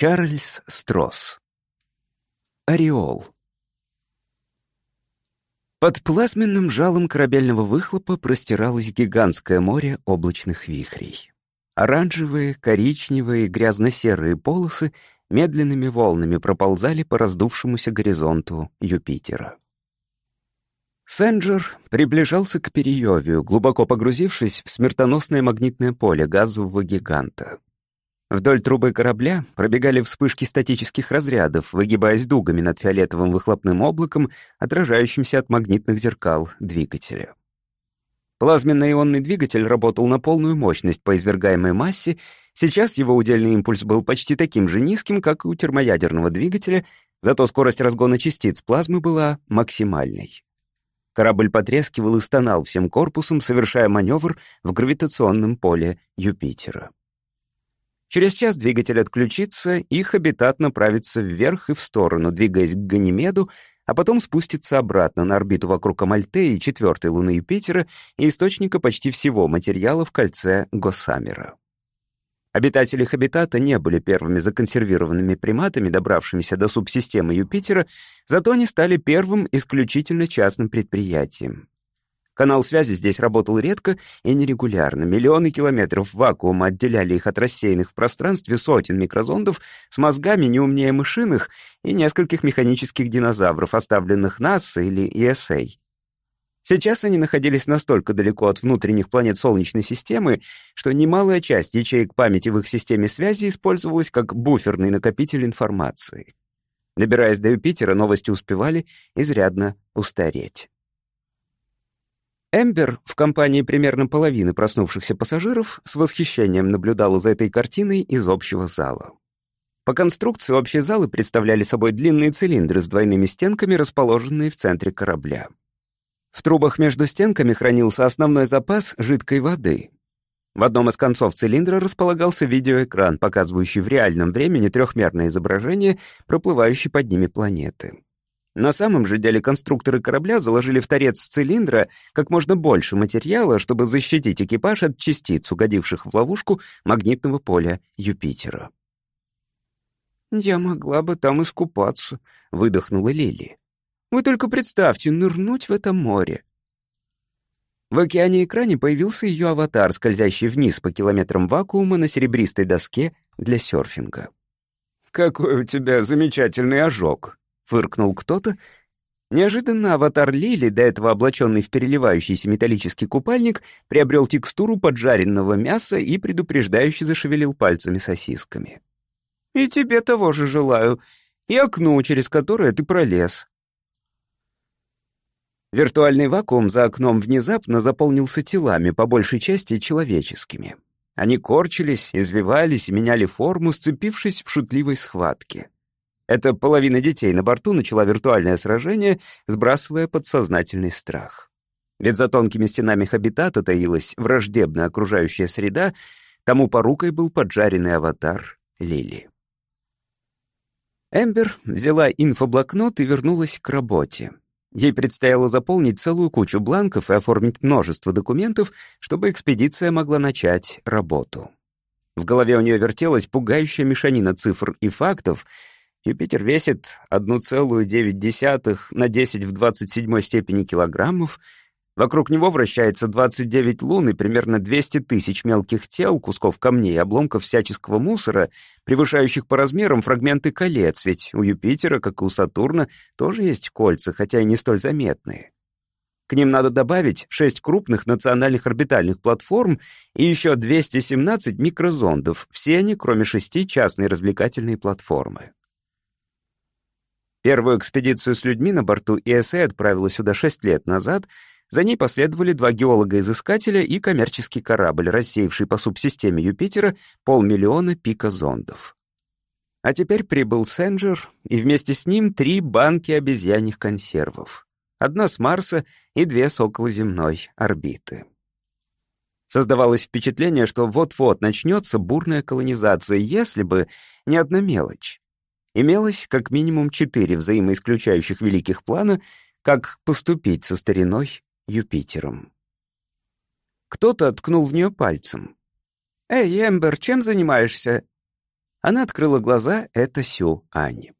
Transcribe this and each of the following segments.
Чарльз Стросс. Ореол. Под плазменным жалом корабельного выхлопа простиралось гигантское море облачных вихрей. Оранжевые, коричневые, грязно-серые полосы медленными волнами проползали по раздувшемуся горизонту Юпитера. Сенджер приближался к Периевию, глубоко погрузившись в смертоносное магнитное поле газового гиганта. Вдоль трубы корабля пробегали вспышки статических разрядов, выгибаясь дугами над фиолетовым выхлопным облаком, отражающимся от магнитных зеркал двигателя. Плазменно-ионный двигатель работал на полную мощность по извергаемой массе, сейчас его удельный импульс был почти таким же низким, как и у термоядерного двигателя, зато скорость разгона частиц плазмы была максимальной. Корабль потрескивал и стонал всем корпусом, совершая маневр в гравитационном поле Юпитера. Через час двигатель отключится, их обитат направится вверх и в сторону, двигаясь к Ганимеду, а потом спустится обратно на орбиту вокруг Амальтеи, четвертой луны Юпитера и источника почти всего материала в кольце Госамера. Обитатели Хабитата не были первыми законсервированными приматами, добравшимися до субсистемы Юпитера, зато они стали первым исключительно частным предприятием. Канал связи здесь работал редко и нерегулярно. Миллионы километров вакуума отделяли их от рассеянных в пространстве сотен микрозондов с мозгами не умнее мышиных и нескольких механических динозавров, оставленных НАСА или ESA. Сейчас они находились настолько далеко от внутренних планет Солнечной системы, что немалая часть ячеек памяти в их системе связи использовалась как буферный накопитель информации. Добираясь до Юпитера, новости успевали изрядно устареть. Эмбер в компании примерно половины проснувшихся пассажиров с восхищением наблюдала за этой картиной из общего зала. По конструкции общие залы представляли собой длинные цилиндры с двойными стенками, расположенные в центре корабля. В трубах между стенками хранился основной запас жидкой воды. В одном из концов цилиндра располагался видеоэкран, показывающий в реальном времени трехмерное изображение проплывающей под ними планеты. На самом же деле конструкторы корабля заложили в торец цилиндра как можно больше материала, чтобы защитить экипаж от частиц, угодивших в ловушку магнитного поля Юпитера. «Я могла бы там искупаться», — выдохнула Лили. «Вы только представьте, нырнуть в это море». В океане-экране появился ее аватар, скользящий вниз по километрам вакуума на серебристой доске для серфинга. «Какой у тебя замечательный ожог», фыркнул кто-то. Неожиданно аватар Лили, до этого облаченный в переливающийся металлический купальник, приобрел текстуру поджаренного мяса и предупреждающе зашевелил пальцами сосисками. «И тебе того же желаю, и окно, через которое ты пролез». Виртуальный вакуум за окном внезапно заполнился телами, по большей части человеческими. Они корчились, извивались и меняли форму, сцепившись в шутливой схватке. Эта половина детей на борту начала виртуальное сражение, сбрасывая подсознательный страх. Ведь за тонкими стенами хабитата таилась враждебная окружающая среда, тому порукой был поджаренный аватар Лили. Эмбер взяла инфоблокнот и вернулась к работе. Ей предстояло заполнить целую кучу бланков и оформить множество документов, чтобы экспедиция могла начать работу. В голове у нее вертелась пугающая мешанина цифр и фактов — Юпитер весит 1,9 на 10 в 27 степени килограммов, вокруг него вращается 29 лун и примерно 200 тысяч мелких тел, кусков камней обломков всяческого мусора, превышающих по размерам фрагменты колец, ведь у Юпитера, как и у Сатурна, тоже есть кольца, хотя и не столь заметные. К ним надо добавить 6 крупных национальных орбитальных платформ и еще 217 микрозондов, все они, кроме шести, частные развлекательные платформы. Первую экспедицию с людьми на борту ИСА отправила сюда шесть лет назад. За ней последовали два геолога-изыскателя и коммерческий корабль, рассеявший по субсистеме Юпитера полмиллиона пика-зондов. А теперь прибыл Сенджер, и вместе с ним три банки обезьяньих консервов. Одна с Марса и две с околоземной орбиты. Создавалось впечатление, что вот-вот начнется бурная колонизация, если бы не одна мелочь. Имелось как минимум четыре взаимоисключающих великих плана, как поступить со стариной Юпитером. Кто-то ткнул в нее пальцем. «Эй, Эмбер, чем занимаешься?» Она открыла глаза, это Сю Ани.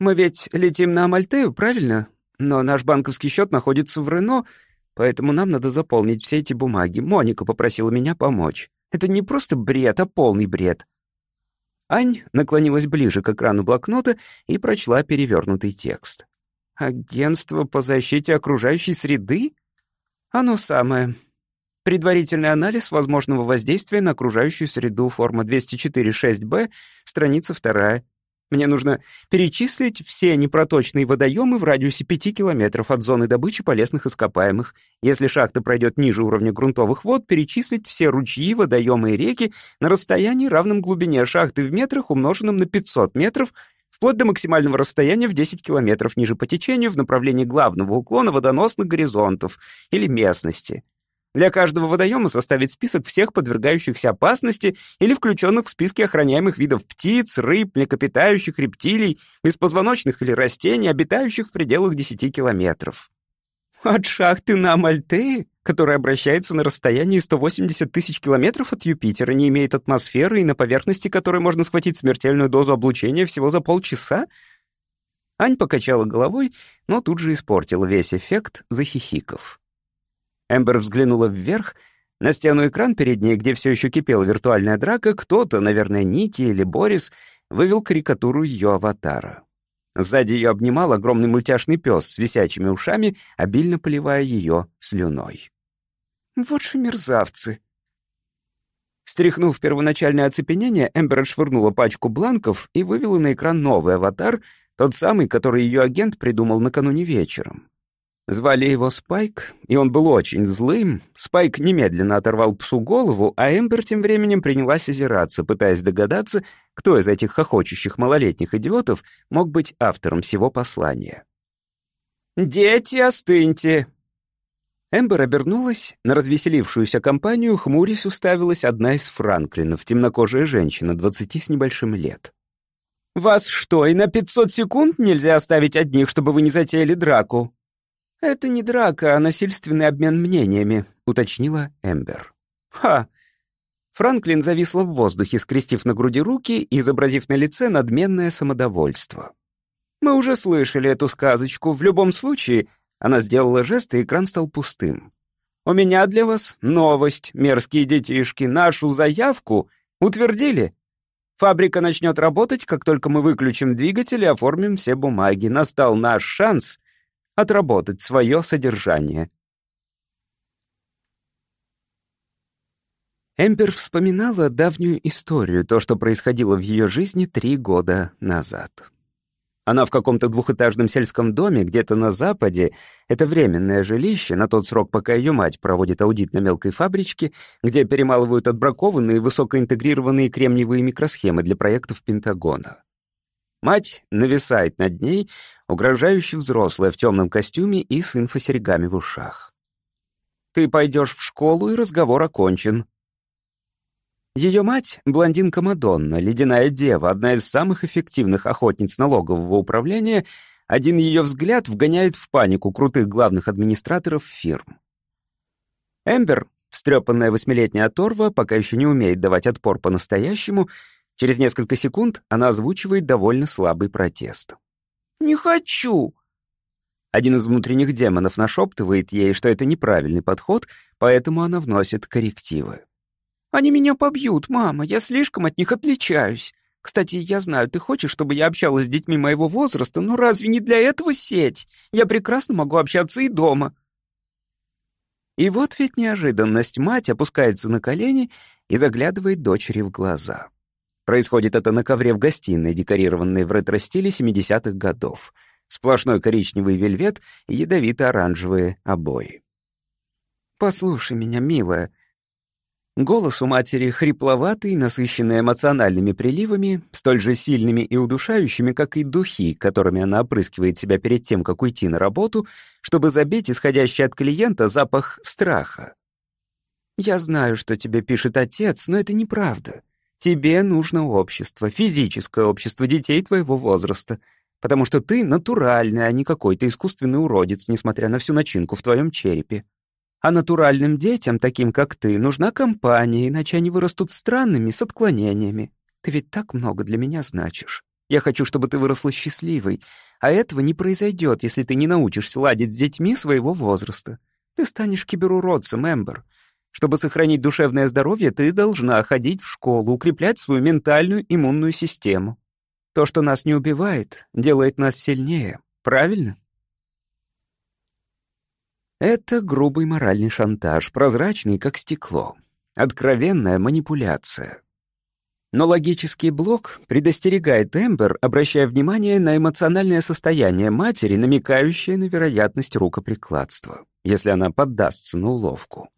«Мы ведь летим на Амальтею, правильно? Но наш банковский счет находится в Рено, поэтому нам надо заполнить все эти бумаги. Моника попросила меня помочь. Это не просто бред, а полный бред». Ань наклонилась ближе к экрану блокнота и прочла перевернутый текст. «Агентство по защите окружающей среды? Оно самое. Предварительный анализ возможного воздействия на окружающую среду, форма 204.6б, страница 2. Мне нужно перечислить все непроточные водоемы в радиусе 5 километров от зоны добычи полезных ископаемых. Если шахта пройдет ниже уровня грунтовых вод, перечислить все ручьи, водоемы и реки на расстоянии, равном глубине шахты в метрах, умноженном на 500 метров, вплоть до максимального расстояния в 10 километров ниже по течению в направлении главного уклона водоносных горизонтов или местности. Для каждого водоема составить список всех подвергающихся опасности или включенных в списки охраняемых видов птиц, рыб, млекопитающих, рептилий, беспозвоночных или растений, обитающих в пределах 10 километров. От шахты на Мальтее, которая обращается на расстоянии 180 тысяч километров от Юпитера, не имеет атмосферы и на поверхности которой можно схватить смертельную дозу облучения всего за полчаса? Ань покачала головой, но тут же испортила весь эффект, захихиков. Эмбер взглянула вверх. На стену экран перед ней, где все еще кипела виртуальная драка, кто-то, наверное, Ники или Борис, вывел карикатуру ее аватара. Сзади ее обнимал огромный мультяшный пес с висячими ушами, обильно поливая ее слюной. «Вот же мерзавцы!» Стряхнув первоначальное оцепенение, Эмбер отшвырнула пачку бланков и вывела на экран новый аватар, тот самый, который ее агент придумал накануне вечером. Звали его Спайк, и он был очень злым. Спайк немедленно оторвал псу голову, а Эмбер тем временем принялась озираться, пытаясь догадаться, кто из этих хохочущих малолетних идиотов мог быть автором всего послания. «Дети, остыньте!» Эмбер обернулась, на развеселившуюся компанию хмурясь уставилась одна из Франклинов, темнокожая женщина, двадцати с небольшим лет. «Вас что, и на пятьсот секунд нельзя оставить одних, чтобы вы не затеяли драку?» «Это не драка, а насильственный обмен мнениями», — уточнила Эмбер. «Ха!» Франклин зависла в воздухе, скрестив на груди руки и изобразив на лице надменное самодовольство. «Мы уже слышали эту сказочку. В любом случае...» Она сделала жест, и экран стал пустым. «У меня для вас новость, мерзкие детишки. Нашу заявку утвердили. Фабрика начнет работать, как только мы выключим двигатель и оформим все бумаги. Настал наш шанс отработать свое содержание. Эмбер вспоминала давнюю историю, то, что происходило в ее жизни три года назад. Она в каком-то двухэтажном сельском доме где-то на западе, это временное жилище на тот срок, пока ее мать проводит аудит на мелкой фабричке, где перемалывают отбракованные высокоинтегрированные кремниевые микросхемы для проектов Пентагона. Мать нависает над ней, угрожающе взрослая в темном костюме и с инфосерьгами в ушах. «Ты пойдешь в школу, и разговор окончен». Ее мать — блондинка Мадонна, ледяная дева, одна из самых эффективных охотниц налогового управления, один ее взгляд вгоняет в панику крутых главных администраторов фирм. Эмбер, встрепанная восьмилетняя оторва, пока еще не умеет давать отпор по-настоящему — Через несколько секунд она озвучивает довольно слабый протест. «Не хочу!» Один из внутренних демонов нашептывает ей, что это неправильный подход, поэтому она вносит коррективы. «Они меня побьют, мама, я слишком от них отличаюсь. Кстати, я знаю, ты хочешь, чтобы я общалась с детьми моего возраста, но разве не для этого сеть? Я прекрасно могу общаться и дома». И вот ведь неожиданность мать опускается на колени и заглядывает дочери в глаза. Происходит это на ковре в гостиной, декорированной в ретро-стиле 70-х годов. Сплошной коричневый вельвет и ядовито-оранжевые обои. «Послушай меня, милая». Голос у матери хрипловатый, насыщенный эмоциональными приливами, столь же сильными и удушающими, как и духи, которыми она опрыскивает себя перед тем, как уйти на работу, чтобы забить исходящий от клиента запах страха. «Я знаю, что тебе пишет отец, но это неправда. Тебе нужно общество, физическое общество детей твоего возраста, потому что ты натуральный, а не какой-то искусственный уродец, несмотря на всю начинку в твоем черепе. А натуральным детям, таким как ты, нужна компания, иначе они вырастут странными, с отклонениями. Ты ведь так много для меня значишь. Я хочу, чтобы ты выросла счастливой, а этого не произойдет, если ты не научишься ладить с детьми своего возраста. Ты станешь киберуродцем, Эмбер. Чтобы сохранить душевное здоровье, ты должна ходить в школу, укреплять свою ментальную иммунную систему. То, что нас не убивает, делает нас сильнее. Правильно? Это грубый моральный шантаж, прозрачный, как стекло. Откровенная манипуляция. Но логический блок предостерегает Эмбер, обращая внимание на эмоциональное состояние матери, намекающее на вероятность рукоприкладства, если она поддастся на уловку.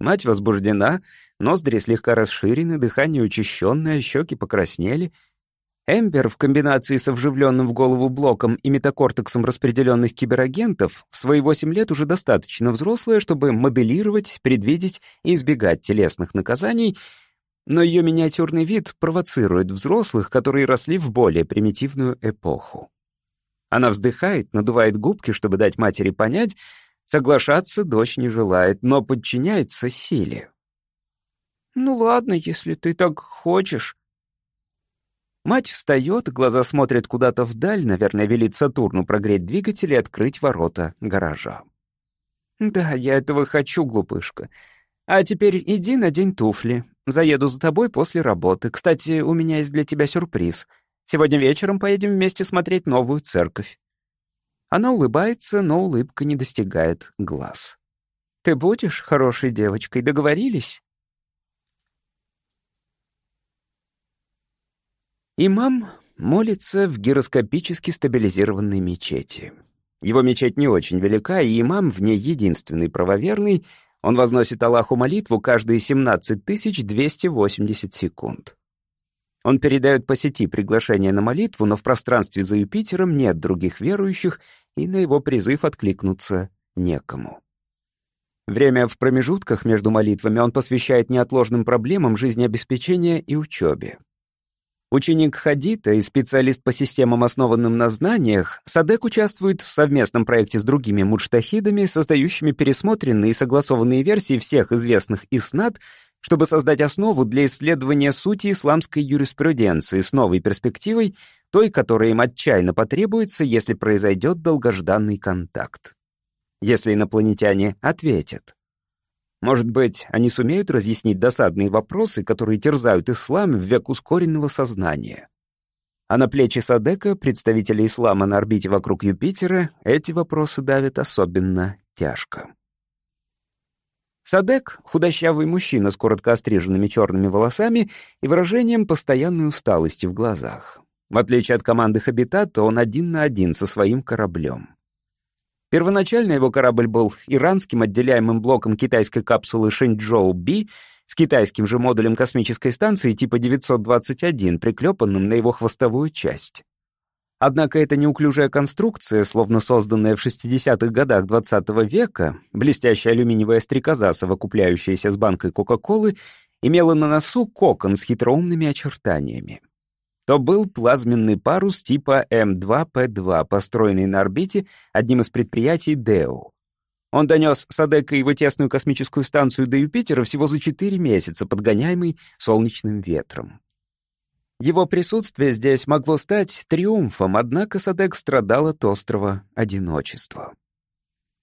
Мать возбуждена, ноздри слегка расширены, дыхание учащенное, щеки покраснели. Эмбер в комбинации с вживленным в голову блоком и метакортексом распределенных киберагентов в свои 8 лет уже достаточно взрослая, чтобы моделировать, предвидеть и избегать телесных наказаний — но ее миниатюрный вид провоцирует взрослых, которые росли в более примитивную эпоху. Она вздыхает, надувает губки, чтобы дать матери понять, соглашаться дочь не желает, но подчиняется силе. «Ну ладно, если ты так хочешь». Мать встает, глаза смотрят куда-то вдаль, наверное, велит Сатурну прогреть двигатель и открыть ворота гаража. «Да, я этого хочу, глупышка. А теперь иди надень туфли. Заеду за тобой после работы. Кстати, у меня есть для тебя сюрприз. Сегодня вечером поедем вместе смотреть новую церковь». Она улыбается, но улыбка не достигает глаз. «Ты будешь хорошей девочкой, договорились?» Имам молится в гироскопически стабилизированной мечети. Его мечеть не очень велика, и имам в ней единственный правоверный — он возносит Аллаху молитву каждые 17 280 секунд. Он передает по сети приглашение на молитву, но в пространстве за Юпитером нет других верующих, и на его призыв откликнуться некому. Время в промежутках между молитвами он посвящает неотложным проблемам жизнеобеспечения и учебе. Ученик Хадита и специалист по системам, основанным на знаниях, Садек участвует в совместном проекте с другими муджтахидами, создающими пересмотренные и согласованные версии всех известных иснат, чтобы создать основу для исследования сути исламской юриспруденции с новой перспективой, той, которая им отчаянно потребуется, если произойдет долгожданный контакт. Если инопланетяне ответят. Может быть, они сумеют разъяснить досадные вопросы, которые терзают ислам в век ускоренного сознания. А на плечи Садека, представителя ислама на орбите вокруг Юпитера, эти вопросы давят особенно тяжко. Садек — худощавый мужчина с коротко остриженными черными волосами и выражением постоянной усталости в глазах. В отличие от команды Хабитата, он один на один со своим кораблем. Первоначально его корабль был иранским отделяемым блоком китайской капсулы Шэньчжоу-Би с китайским же модулем космической станции типа 921, приклепанным на его хвостовую часть. Однако эта неуклюжая конструкция, словно созданная в 60-х годах XX -го века, блестящая алюминиевая стрекоза, совокупляющаяся с банкой Кока-Колы, имела на носу кокон с хитроумными очертаниями то был плазменный парус типа M2P2, построенный на орбите одним из предприятий ДЭО. Он донес Садека и его тесную космическую станцию до Юпитера всего за 4 месяца, подгоняемый солнечным ветром. Его присутствие здесь могло стать триумфом, однако Садек страдал от острого одиночества.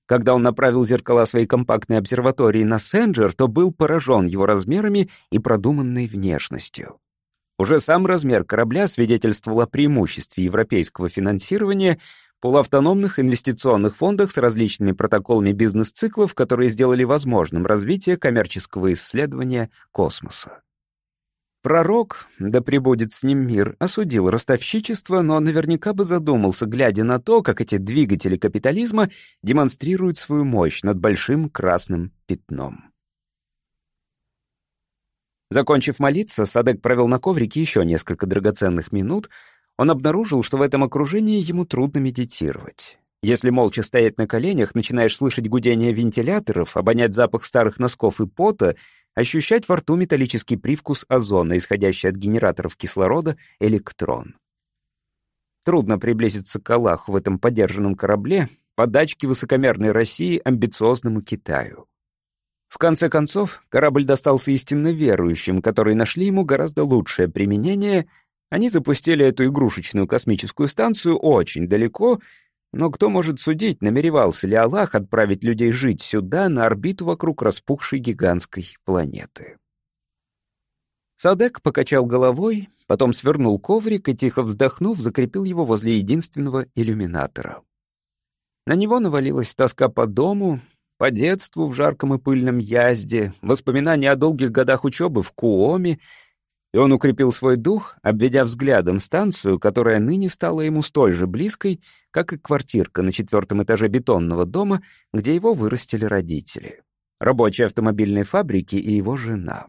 Когда он направил зеркала своей компактной обсерватории на Сенджер, то был поражен его размерами и продуманной внешностью. Уже сам размер корабля свидетельствовал о преимуществе европейского финансирования полуавтономных инвестиционных фондах с различными протоколами бизнес-циклов, которые сделали возможным развитие коммерческого исследования космоса. Пророк, да пребудет с ним мир, осудил ростовщичество, но наверняка бы задумался, глядя на то, как эти двигатели капитализма демонстрируют свою мощь над большим красным пятном. Закончив молиться, Садек провел на коврике еще несколько драгоценных минут. Он обнаружил, что в этом окружении ему трудно медитировать. Если молча стоять на коленях, начинаешь слышать гудение вентиляторов, обонять запах старых носков и пота, ощущать во рту металлический привкус озона, исходящий от генераторов кислорода, электрон. Трудно приблизиться к Аллаху в этом подержанном корабле, подачке высокомерной России амбициозному Китаю. В конце концов, корабль достался истинно верующим, которые нашли ему гораздо лучшее применение. Они запустили эту игрушечную космическую станцию очень далеко, но кто может судить, намеревался ли Аллах отправить людей жить сюда, на орбиту вокруг распухшей гигантской планеты? Садек покачал головой, потом свернул коврик и, тихо вздохнув, закрепил его возле единственного иллюминатора. На него навалилась тоска по дому, по детству в жарком и пыльном Язде, воспоминания о долгих годах учебы в Куоме, и он укрепил свой дух, обведя взглядом станцию, которая ныне стала ему столь же близкой, как и квартирка на четвертом этаже бетонного дома, где его вырастили родители, рабочие автомобильной фабрики и его жена.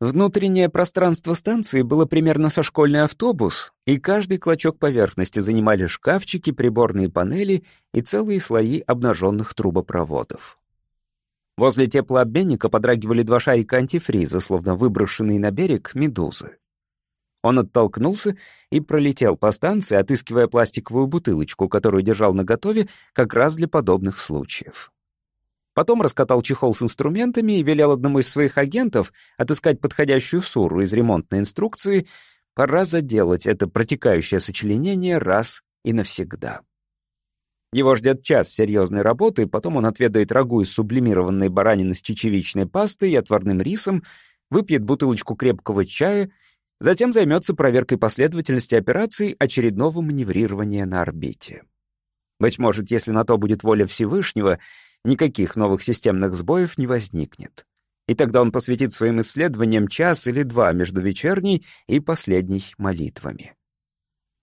Внутреннее пространство станции было примерно со школьный автобус, и каждый клочок поверхности занимали шкафчики, приборные панели и целые слои обнаженных трубопроводов. Возле теплообменника подрагивали два шарика антифриза, словно выброшенные на берег медузы. Он оттолкнулся и пролетел по станции, отыскивая пластиковую бутылочку, которую держал наготове как раз для подобных случаев. Потом раскатал чехол с инструментами и велел одному из своих агентов отыскать подходящую суру из ремонтной инструкции. Пора заделать это протекающее сочленение раз и навсегда. Его ждет час серьезной работы, потом он отведает рагу из сублимированной баранины с чечевичной пастой и отварным рисом, выпьет бутылочку крепкого чая, затем займется проверкой последовательности операций очередного маневрирования на орбите. Быть может, если на то будет воля Всевышнего, никаких новых системных сбоев не возникнет. И тогда он посвятит своим исследованиям час или два между вечерней и последней молитвами.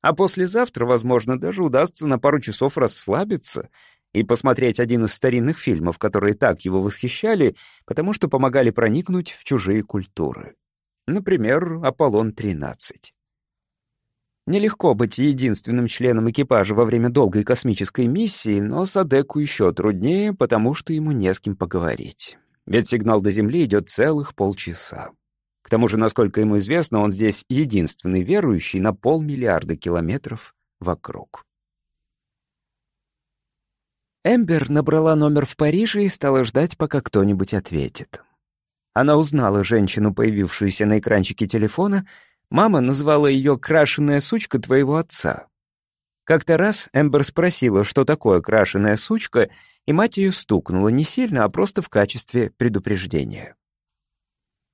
А послезавтра, возможно, даже удастся на пару часов расслабиться и посмотреть один из старинных фильмов, которые так его восхищали, потому что помогали проникнуть в чужие культуры. Например, «Аполлон-13». Нелегко быть единственным членом экипажа во время долгой космической миссии, но Садеку еще труднее, потому что ему не с кем поговорить. Ведь сигнал до Земли идет целых полчаса. К тому же, насколько ему известно, он здесь единственный верующий на полмиллиарда километров вокруг. Эмбер набрала номер в Париже и стала ждать, пока кто-нибудь ответит. Она узнала женщину, появившуюся на экранчике телефона, Мама назвала ее «крашеная сучка твоего отца». Как-то раз Эмбер спросила, что такое крашеная сучка, и мать ее стукнула не сильно, а просто в качестве предупреждения.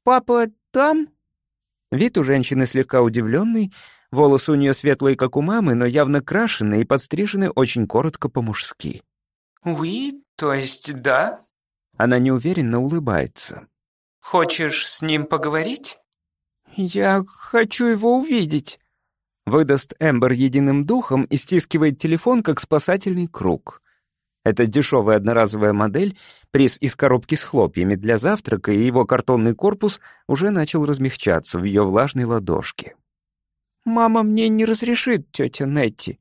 «Папа там?» Вид у женщины слегка удивленный, волосы у нее светлые, как у мамы, но явно крашеные и подстрижены очень коротко по-мужски. «Уи, то есть да?» Она неуверенно улыбается. «Хочешь с ним поговорить?» «Я хочу его увидеть», — выдаст Эмбер единым духом и стискивает телефон, как спасательный круг. Это дешевая одноразовая модель, приз из коробки с хлопьями для завтрака, и его картонный корпус уже начал размягчаться в ее влажной ладошке. «Мама мне не разрешит, тетя Нетти».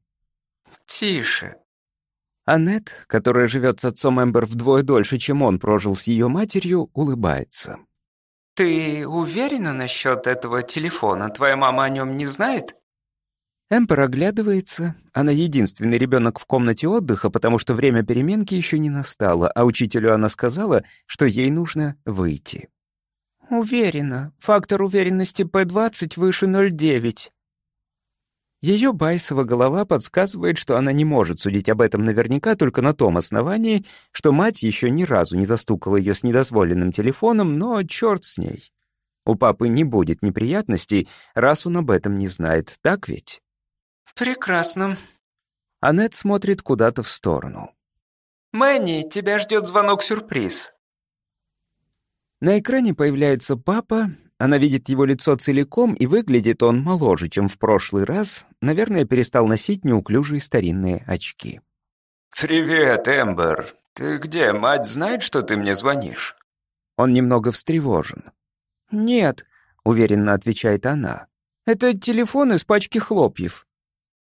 «Тише». Аннет, которая живет с отцом Эмбер вдвое дольше, чем он прожил с ее матерью, улыбается. «Ты уверена насчет этого телефона? Твоя мама о нем не знает?» Эмпер оглядывается. Она единственный ребенок в комнате отдыха, потому что время переменки еще не настало, а учителю она сказала, что ей нужно выйти. «Уверена. Фактор уверенности P20 выше 0,9. Ее Байсова голова подсказывает, что она не может судить об этом наверняка только на том основании, что мать еще ни разу не застукала ее с недозволенным телефоном, но черт с ней. У папы не будет неприятностей, раз он об этом не знает, так ведь? «Прекрасно». Аннет смотрит куда-то в сторону. «Мэнни, тебя ждет звонок-сюрприз». На экране появляется папа, она видит его лицо целиком, и выглядит он моложе, чем в прошлый раз. Наверное, перестал носить неуклюжие старинные очки. «Привет, Эмбер. Ты где? Мать знает, что ты мне звонишь?» Он немного встревожен. «Нет», — уверенно отвечает она. «Это телефон из пачки хлопьев».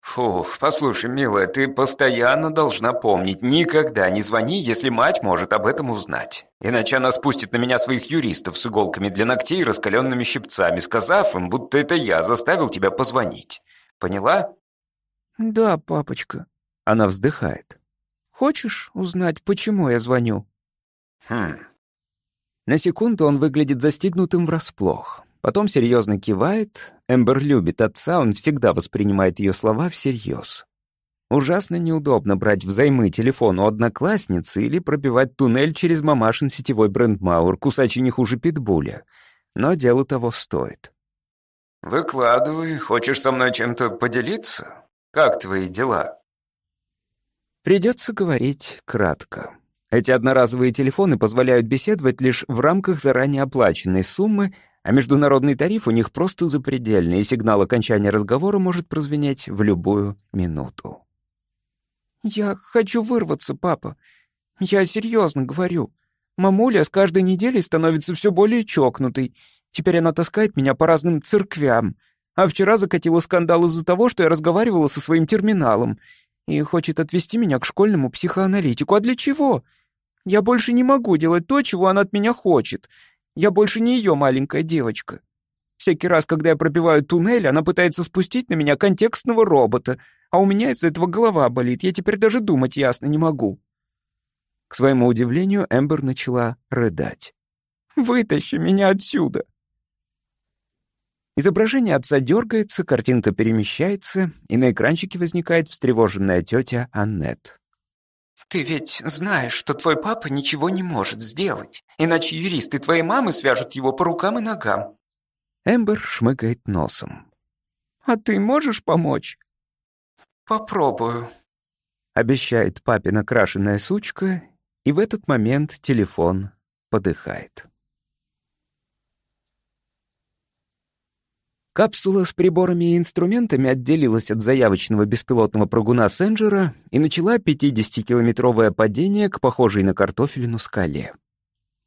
Фу, послушай, милая, ты постоянно должна помнить, никогда не звони, если мать может об этом узнать. Иначе она спустит на меня своих юристов с иголками для ногтей и раскаленными щипцами, сказав им, будто это я заставил тебя позвонить. Поняла? Да, папочка. Она вздыхает. Хочешь узнать, почему я звоню? Хм. На секунду он выглядит застигнутым врасплох. Потом серьезно кивает. Эмбер любит отца, он всегда воспринимает ее слова всерьез. Ужасно неудобно брать взаймы телефон у одноклассницы или пробивать туннель через мамашин сетевой брендмауэр, кусачий не хуже питбуля. Но дело того стоит. «Выкладывай. Хочешь со мной чем-то поделиться? Как твои дела?» Придется говорить кратко. Эти одноразовые телефоны позволяют беседовать лишь в рамках заранее оплаченной суммы, а международный тариф у них просто запредельный, и сигнал окончания разговора может прозвенеть в любую минуту. «Я хочу вырваться, папа. Я серьезно говорю. Мамуля с каждой неделей становится все более чокнутой. Теперь она таскает меня по разным церквям. А вчера закатила скандал из-за того, что я разговаривала со своим терминалом. И хочет отвезти меня к школьному психоаналитику. А для чего? Я больше не могу делать то, чего она от меня хочет. Я больше не ее маленькая девочка. Всякий раз, когда я пробиваю туннель, она пытается спустить на меня контекстного робота, а у меня из-за этого голова болит, я теперь даже думать ясно не могу». К своему удивлению, Эмбер начала рыдать. «Вытащи меня отсюда!» Изображение отца дергается, картинка перемещается, и на экранчике возникает встревоженная тетя Аннет. «Ты ведь знаешь, что твой папа ничего не может сделать, иначе юристы твоей мамы свяжут его по рукам и ногам». Эмбер шмыгает носом. «А ты можешь помочь?» «Попробую», — обещает папе накрашенная сучка, и в этот момент телефон подыхает. Капсула с приборами и инструментами отделилась от заявочного беспилотного прыгуна Сенджера и начала 50-километровое падение к похожей на картофелину скале.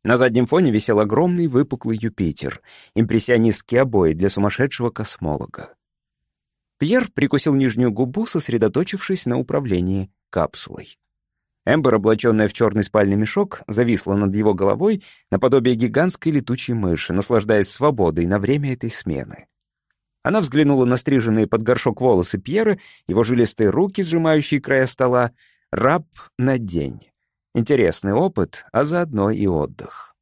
На заднем фоне висел огромный выпуклый Юпитер, импрессионистские обои для сумасшедшего космолога. Пьер прикусил нижнюю губу, сосредоточившись на управлении капсулой. Эмбер, облаченная в черный спальный мешок, зависла над его головой наподобие гигантской летучей мыши, наслаждаясь свободой на время этой смены. Она взглянула на стриженные под горшок волосы Пьера, его жилистые руки, сжимающие края стола. Раб на день. Интересный опыт, а заодно и отдых.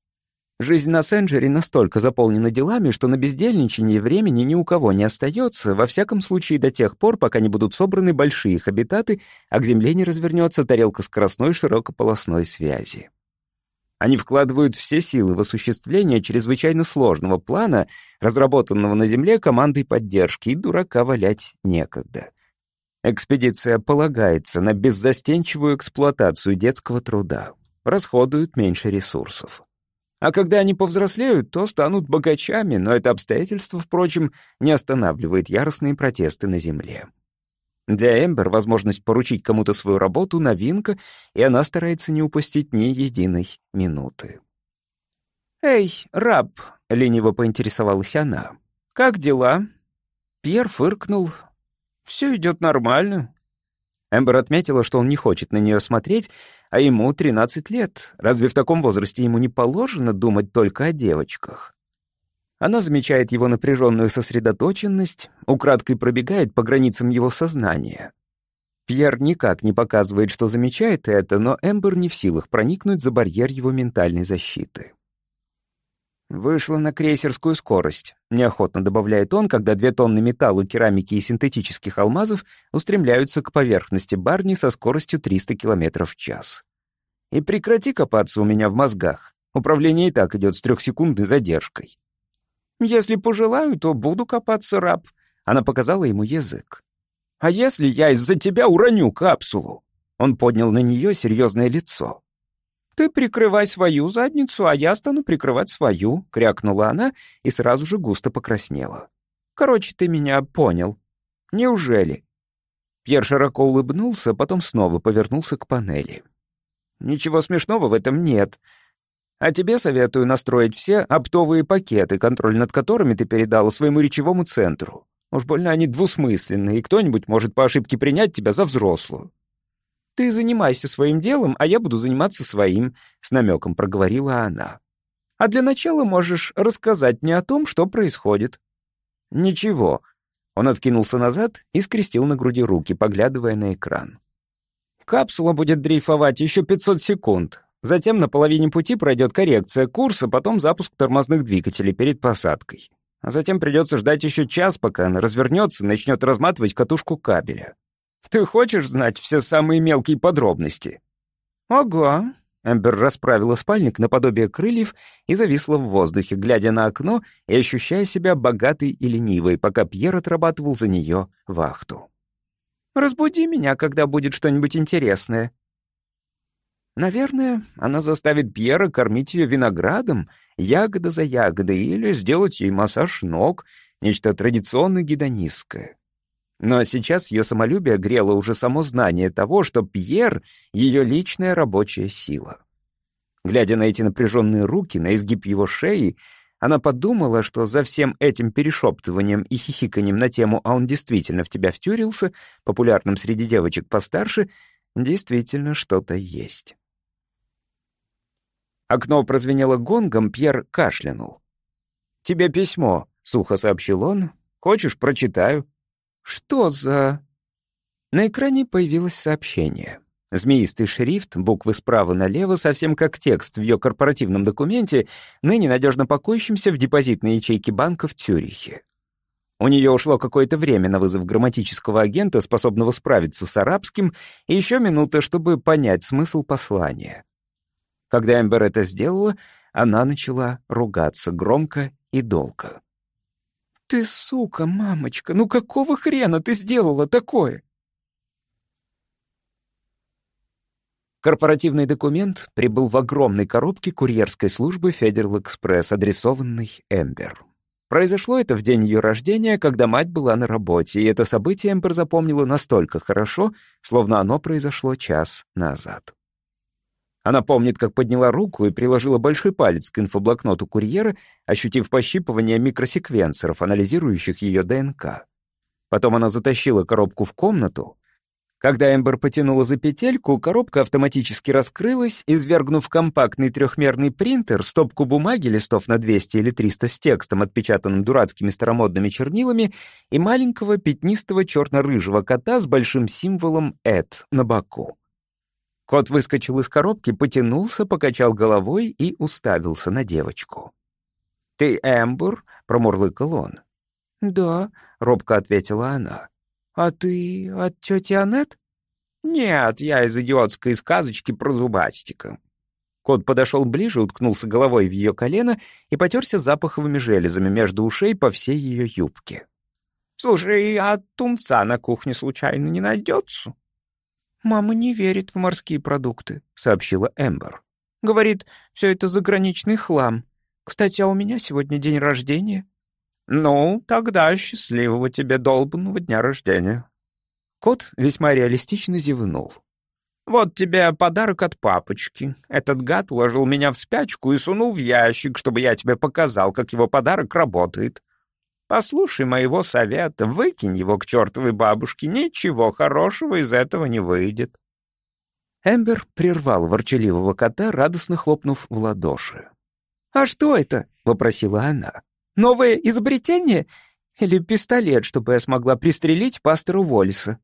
Жизнь на Сенджере настолько заполнена делами, что на бездельничание времени ни у кого не остается, во всяком случае до тех пор, пока не будут собраны большие их обитаты, а к Земле не развернется тарелка скоростной широкополосной связи. Они вкладывают все силы в осуществление чрезвычайно сложного плана, разработанного на Земле командой поддержки, и дурака валять некогда. Экспедиция полагается на беззастенчивую эксплуатацию детского труда, расходуют меньше ресурсов. А когда они повзрослеют, то станут богачами, но это обстоятельство, впрочем, не останавливает яростные протесты на Земле. Для Эмбер возможность поручить кому-то свою работу — новинка, и она старается не упустить ни единой минуты. «Эй, раб!» — лениво поинтересовалась она. «Как дела?» Пьер фыркнул. «Все идет нормально. Эмбер отметила, что он не хочет на нее смотреть, а ему 13 лет. Разве в таком возрасте ему не положено думать только о девочках? Она замечает его напряженную сосредоточенность, украдкой пробегает по границам его сознания. Пьер никак не показывает, что замечает это, но Эмбер не в силах проникнуть за барьер его ментальной защиты. Вышла на крейсерскую скорость, неохотно добавляет он, когда две тонны металла, керамики и синтетических алмазов устремляются к поверхности Барни со скоростью 300 км в час. И прекрати копаться у меня в мозгах. Управление и так идет с трехсекундной задержкой. Если пожелаю, то буду копаться, раб. Она показала ему язык. А если я из-за тебя уроню капсулу? Он поднял на нее серьезное лицо. «Ты прикрывай свою задницу, а я стану прикрывать свою», — крякнула она и сразу же густо покраснела. «Короче, ты меня понял». «Неужели?» Пьер широко улыбнулся, потом снова повернулся к панели. «Ничего смешного в этом нет. А тебе советую настроить все оптовые пакеты, контроль над которыми ты передала своему речевому центру. Уж больно они двусмысленные, и кто-нибудь может по ошибке принять тебя за взрослую». «Ты занимайся своим делом, а я буду заниматься своим», — с намеком проговорила она. «А для начала можешь рассказать мне о том, что происходит». «Ничего». Он откинулся назад и скрестил на груди руки, поглядывая на экран. «Капсула будет дрейфовать еще 500 секунд. Затем на половине пути пройдет коррекция курса, потом запуск тормозных двигателей перед посадкой. А затем придется ждать еще час, пока она развернется и начнет разматывать катушку кабеля. Ты хочешь знать все самые мелкие подробности? Ого. Эмбер расправила спальник наподобие крыльев и зависла в воздухе, глядя на окно и ощущая себя богатой и ленивой, пока Пьер отрабатывал за нее вахту. «Разбуди меня, когда будет что-нибудь интересное». Наверное, она заставит Пьера кормить ее виноградом, ягода за ягодой, или сделать ей массаж ног, нечто традиционно гедонистское. Но сейчас ее самолюбие грело уже само знание того, что Пьер — ее личная рабочая сила. Глядя на эти напряженные руки, на изгиб его шеи, она подумала, что за всем этим перешептыванием и хихиканием на тему «а он действительно в тебя втюрился», популярным среди девочек постарше, действительно что-то есть. Окно прозвенело гонгом, Пьер кашлянул. «Тебе письмо», — сухо сообщил он. «Хочешь, прочитаю?» «Что за...» На экране появилось сообщение. Змеистый шрифт, буквы справа налево, совсем как текст в ее корпоративном документе, ныне надежно покоящимся в депозитной ячейке банка в Цюрихе. У нее ушло какое-то время на вызов грамматического агента, способного справиться с арабским, и еще минута, чтобы понять смысл послания. Когда Эмбер это сделала, она начала ругаться громко и долго. «Ты сука, мамочка, ну какого хрена ты сделала такое?» Корпоративный документ прибыл в огромной коробке курьерской службы Федерал Экспресс, адресованный Эмбер. Произошло это в день ее рождения, когда мать была на работе, и это событие Эмбер запомнила настолько хорошо, словно оно произошло час назад. Она помнит, как подняла руку и приложила большой палец к инфоблокноту курьера, ощутив пощипывание микросеквенсоров, анализирующих ее ДНК. Потом она затащила коробку в комнату. Когда Эмбер потянула за петельку, коробка автоматически раскрылась, извергнув компактный трехмерный принтер, стопку бумаги листов на 200 или 300 с текстом, отпечатанным дурацкими старомодными чернилами, и маленького пятнистого черно-рыжего кота с большим символом «эд» на боку. Кот выскочил из коробки, потянулся, покачал головой и уставился на девочку. «Ты Эмбур?» — промурлыкал он. «Да», — робко ответила она. «А ты от тети Аннет?» «Нет, я из идиотской сказочки про зубастика». Кот подошел ближе, уткнулся головой в ее колено и потерся запаховыми железами между ушей по всей ее юбке. «Слушай, а тунца на кухне случайно не найдется?» «Мама не верит в морские продукты», — сообщила Эмбер. «Говорит, все это заграничный хлам. Кстати, а у меня сегодня день рождения». «Ну, тогда счастливого тебе долбанного дня рождения». Кот весьма реалистично зевнул. «Вот тебе подарок от папочки. Этот гад уложил меня в спячку и сунул в ящик, чтобы я тебе показал, как его подарок работает. Послушай моего совета, выкинь его к чертовой бабушке, ничего хорошего из этого не выйдет». Эмбер прервал ворчаливого кота, радостно хлопнув в ладоши. «А что это?» — вопросила она. «Новое изобретение? Или пистолет, чтобы я смогла пристрелить пастора Уоллиса?»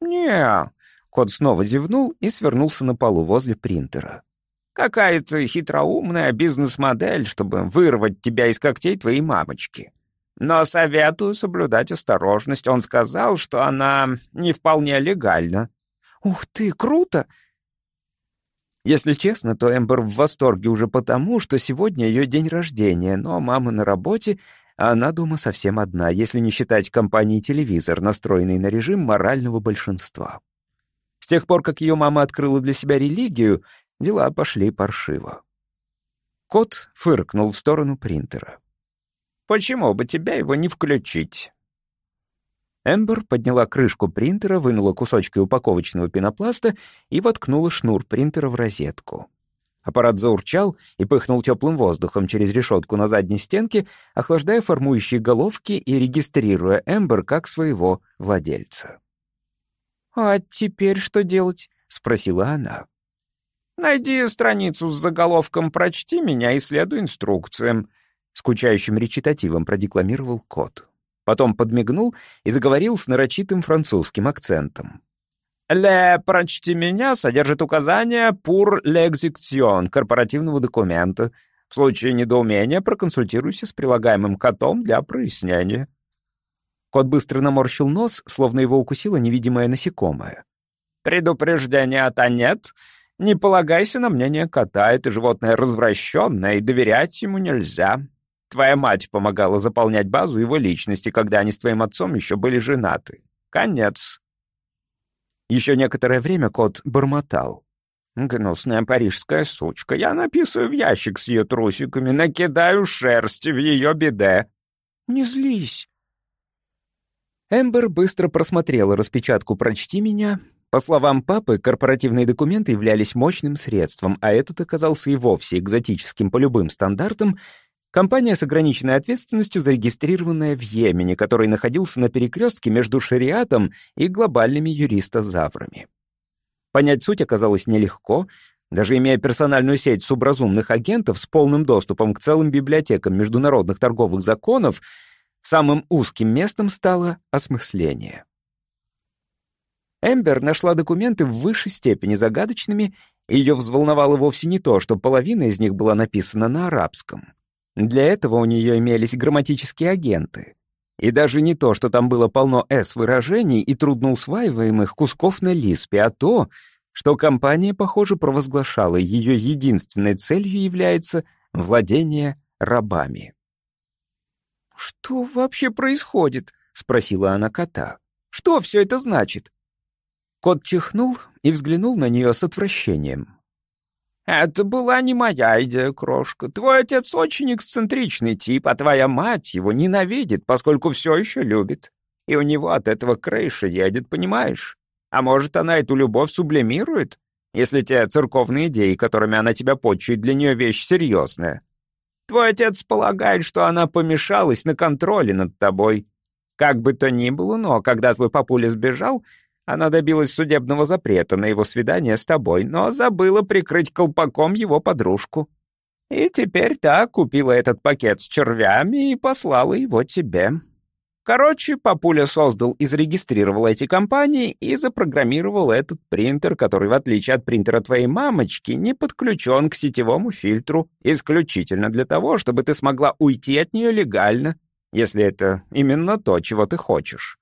«Не-а», кот снова зевнул и свернулся на полу возле принтера. «Какая-то хитроумная бизнес-модель, чтобы вырвать тебя из когтей твоей мамочки. Но советую соблюдать осторожность. Он сказал, что она не вполне легальна». «Ух ты, круто!» Если честно, то Эмбер в восторге уже потому, что сегодня ее день рождения, но мама на работе, а она дома совсем одна, если не считать компании телевизор, настроенный на режим морального большинства. С тех пор, как ее мама открыла для себя религию, дела пошли паршиво. Кот фыркнул в сторону принтера. Почему бы тебя его не включить?» Эмбер подняла крышку принтера, вынула кусочки упаковочного пенопласта и воткнула шнур принтера в розетку. Аппарат заурчал и пыхнул теплым воздухом через решетку на задней стенке, охлаждая формующие головки и регистрируя Эмбер как своего владельца. «А теперь что делать?» — спросила она. «Найди страницу с заголовком «Прочти меня и следуй инструкциям», скучающим речитативом продекламировал кот. Потом подмигнул и заговорил с нарочитым французским акцентом. «Ле прочти меня» содержит указание «пур l'execution» корпоративного документа. В случае недоумения проконсультируйся с прилагаемым котом для прояснения. Кот быстро наморщил нос, словно его укусило невидимое насекомое. «Предупреждения от нет. Не полагайся на мнение кота, это животное развращенное, и доверять ему нельзя. Твоя мать помогала заполнять базу его личности, когда они с твоим отцом еще были женаты. Конец». Еще некоторое время кот бормотал. «Гнусная парижская сучка. Я написаю в ящик с ее трусиками, накидаю шерсти в ее беде». «Не злись». Эмбер быстро просмотрела распечатку «Прочти меня». По словам папы, корпоративные документы являлись мощным средством, а этот оказался и вовсе экзотическим по любым стандартам — Компания с ограниченной ответственностью, зарегистрированная в Йемене, который находился на перекрестке между шариатом и глобальными юристозаврами. Понять суть оказалось нелегко, даже имея персональную сеть субразумных агентов с полным доступом к целым библиотекам международных торговых законов, самым узким местом стало осмысление. Эмбер нашла документы в высшей степени загадочными, и ее взволновало вовсе не то, что половина из них была написана на арабском. Для этого у нее имелись грамматические агенты. И даже не то, что там было полно «с» и трудно усваиваемых кусков на лиспе, а то, что компания, похоже, провозглашала ее единственной целью является владение рабами. «Что вообще происходит?» — спросила она кота. «Что все это значит?» Кот чихнул и взглянул на нее с отвращением. «Это была не моя идея, крошка. Твой отец очень эксцентричный тип, а твоя мать его ненавидит, поскольку все еще любит. И у него от этого крыша едет, понимаешь? А может, она эту любовь сублимирует, если те церковные идеи, которыми она тебя почует, для нее вещь серьезная? Твой отец полагает, что она помешалась на контроле над тобой. Как бы то ни было, но когда твой папуля сбежал, она добилась судебного запрета на его свидание с тобой, но забыла прикрыть колпаком его подружку. И теперь та купила этот пакет с червями и послала его тебе. Короче, папуля создал и зарегистрировал эти компании и запрограммировал этот принтер, который, в отличие от принтера твоей мамочки, не подключен к сетевому фильтру исключительно для того, чтобы ты смогла уйти от нее легально, если это именно то, чего ты хочешь.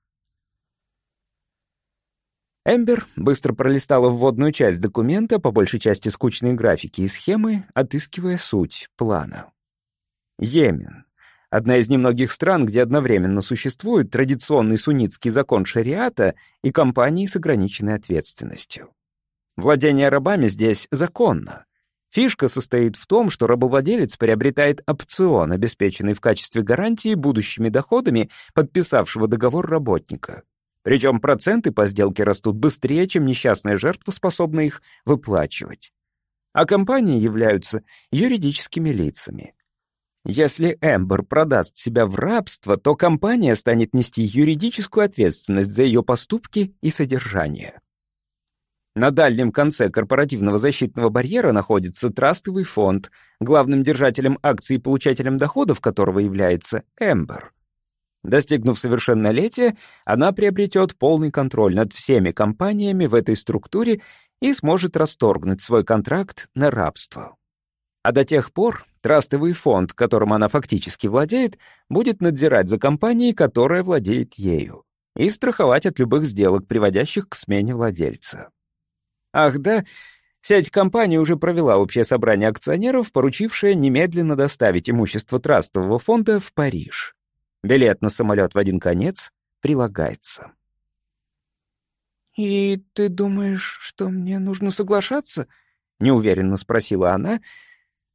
Эмбер быстро пролистала вводную часть документа, по большей части скучные графики и схемы, отыскивая суть плана. Йемен — одна из немногих стран, где одновременно существует традиционный суннитский закон шариата и компании с ограниченной ответственностью. Владение рабами здесь законно. Фишка состоит в том, что рабовладелец приобретает опцион, обеспеченный в качестве гарантии будущими доходами подписавшего договор работника — причем проценты по сделке растут быстрее, чем несчастная жертва способна их выплачивать. А компании являются юридическими лицами. Если Эмбер продаст себя в рабство, то компания станет нести юридическую ответственность за ее поступки и содержание. На дальнем конце корпоративного защитного барьера находится трастовый фонд, главным держателем акций и получателем доходов которого является Эмбер. Достигнув совершеннолетия, она приобретет полный контроль над всеми компаниями в этой структуре и сможет расторгнуть свой контракт на рабство. А до тех пор трастовый фонд, которым она фактически владеет, будет надзирать за компанией, которая владеет ею, и страховать от любых сделок, приводящих к смене владельца. Ах да, сеть компаний уже провела общее собрание акционеров, поручившее немедленно доставить имущество трастового фонда в Париж. Билет на самолет в один конец прилагается. «И ты думаешь, что мне нужно соглашаться?» — неуверенно спросила она.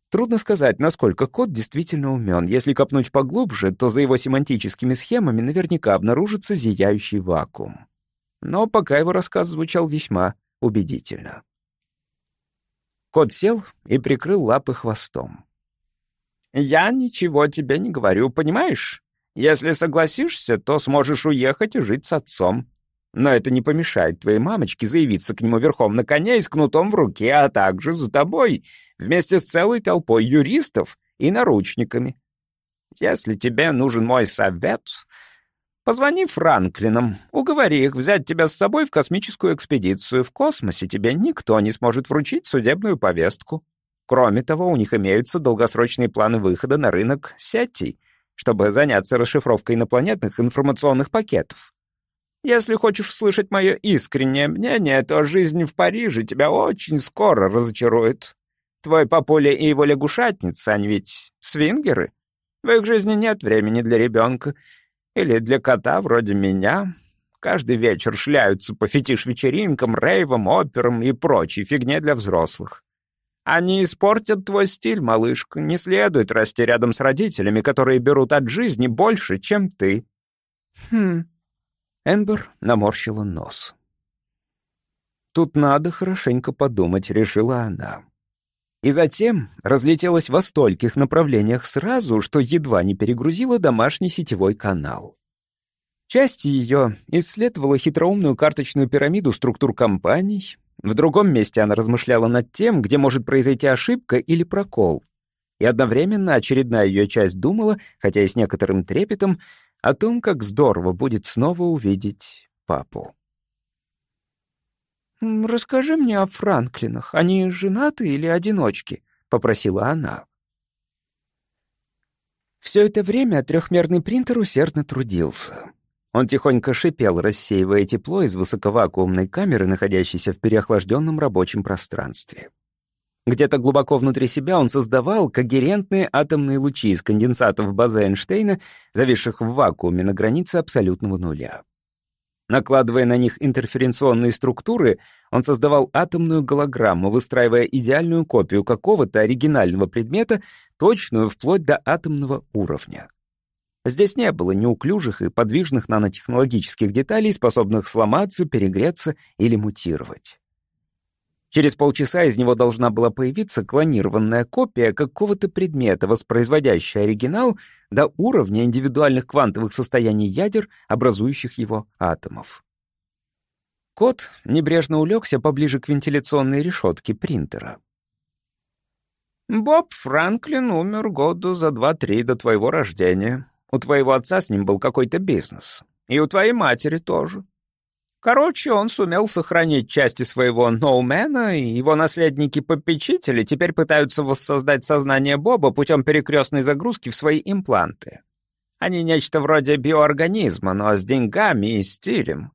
Трудно сказать, насколько код действительно умен. Если копнуть поглубже, то за его семантическими схемами наверняка обнаружится зияющий вакуум. Но пока его рассказ звучал весьма убедительно. Кот сел и прикрыл лапы хвостом. «Я ничего тебе не говорю, понимаешь? Если согласишься, то сможешь уехать и жить с отцом. Но это не помешает твоей мамочке заявиться к нему верхом на коне и с кнутом в руке, а также за тобой, вместе с целой толпой юристов и наручниками. Если тебе нужен мой совет, Позвони Франклинам, уговори их взять тебя с собой в космическую экспедицию. В космосе тебе никто не сможет вручить судебную повестку. Кроме того, у них имеются долгосрочные планы выхода на рынок сетей, чтобы заняться расшифровкой инопланетных информационных пакетов. Если хочешь услышать мое искреннее мнение, то жизнь в Париже тебя очень скоро разочарует. Твой папуля и его лягушатница, они ведь свингеры. В их жизни нет времени для ребенка, или для кота вроде меня. Каждый вечер шляются по фетиш-вечеринкам, рейвам, операм и прочей фигне для взрослых. Они испортят твой стиль, малышка. Не следует расти рядом с родителями, которые берут от жизни больше, чем ты. Хм. Эмбер наморщила нос. Тут надо хорошенько подумать, решила она. И затем разлетелась во стольких направлениях сразу, что едва не перегрузила домашний сетевой канал. Часть ее исследовала хитроумную карточную пирамиду структур компаний, в другом месте она размышляла над тем, где может произойти ошибка или прокол. И одновременно очередная ее часть думала, хотя и с некоторым трепетом, о том, как здорово будет снова увидеть папу. «Расскажи мне о Франклинах. Они женаты или одиночки?» — попросила она. Все это время трехмерный принтер усердно трудился. Он тихонько шипел, рассеивая тепло из высоковакуумной камеры, находящейся в переохлажденном рабочем пространстве. Где-то глубоко внутри себя он создавал когерентные атомные лучи из конденсатов базы Эйнштейна, зависших в вакууме на границе абсолютного нуля. Накладывая на них интерференционные структуры, он создавал атомную голограмму, выстраивая идеальную копию какого-то оригинального предмета, точную вплоть до атомного уровня. Здесь не было неуклюжих и подвижных нанотехнологических деталей, способных сломаться, перегреться или мутировать. Через полчаса из него должна была появиться клонированная копия какого-то предмета, воспроизводящая оригинал до уровня индивидуальных квантовых состояний ядер, образующих его атомов. Кот небрежно улегся поближе к вентиляционной решетке принтера. «Боб Франклин умер году за два-три до твоего рождения. У твоего отца с ним был какой-то бизнес. И у твоей матери тоже. Короче, он сумел сохранить части своего ноумена, и его наследники-попечители теперь пытаются воссоздать сознание Боба путем перекрестной загрузки в свои импланты. Они нечто вроде биоорганизма, но с деньгами и стилем.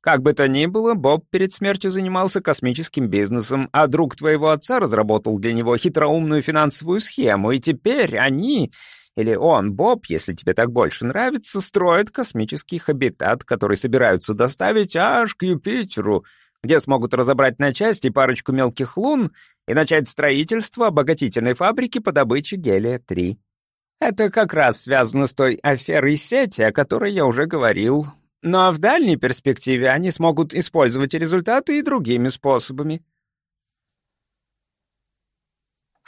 Как бы то ни было, Боб перед смертью занимался космическим бизнесом, а друг твоего отца разработал для него хитроумную финансовую схему, и теперь они или он, Боб, если тебе так больше нравится, строит космический хабитат, который собираются доставить аж к Юпитеру, где смогут разобрать на части парочку мелких лун и начать строительство обогатительной фабрики по добыче гелия-3. Это как раз связано с той аферой сети, о которой я уже говорил. Но в дальней перспективе они смогут использовать результаты и другими способами.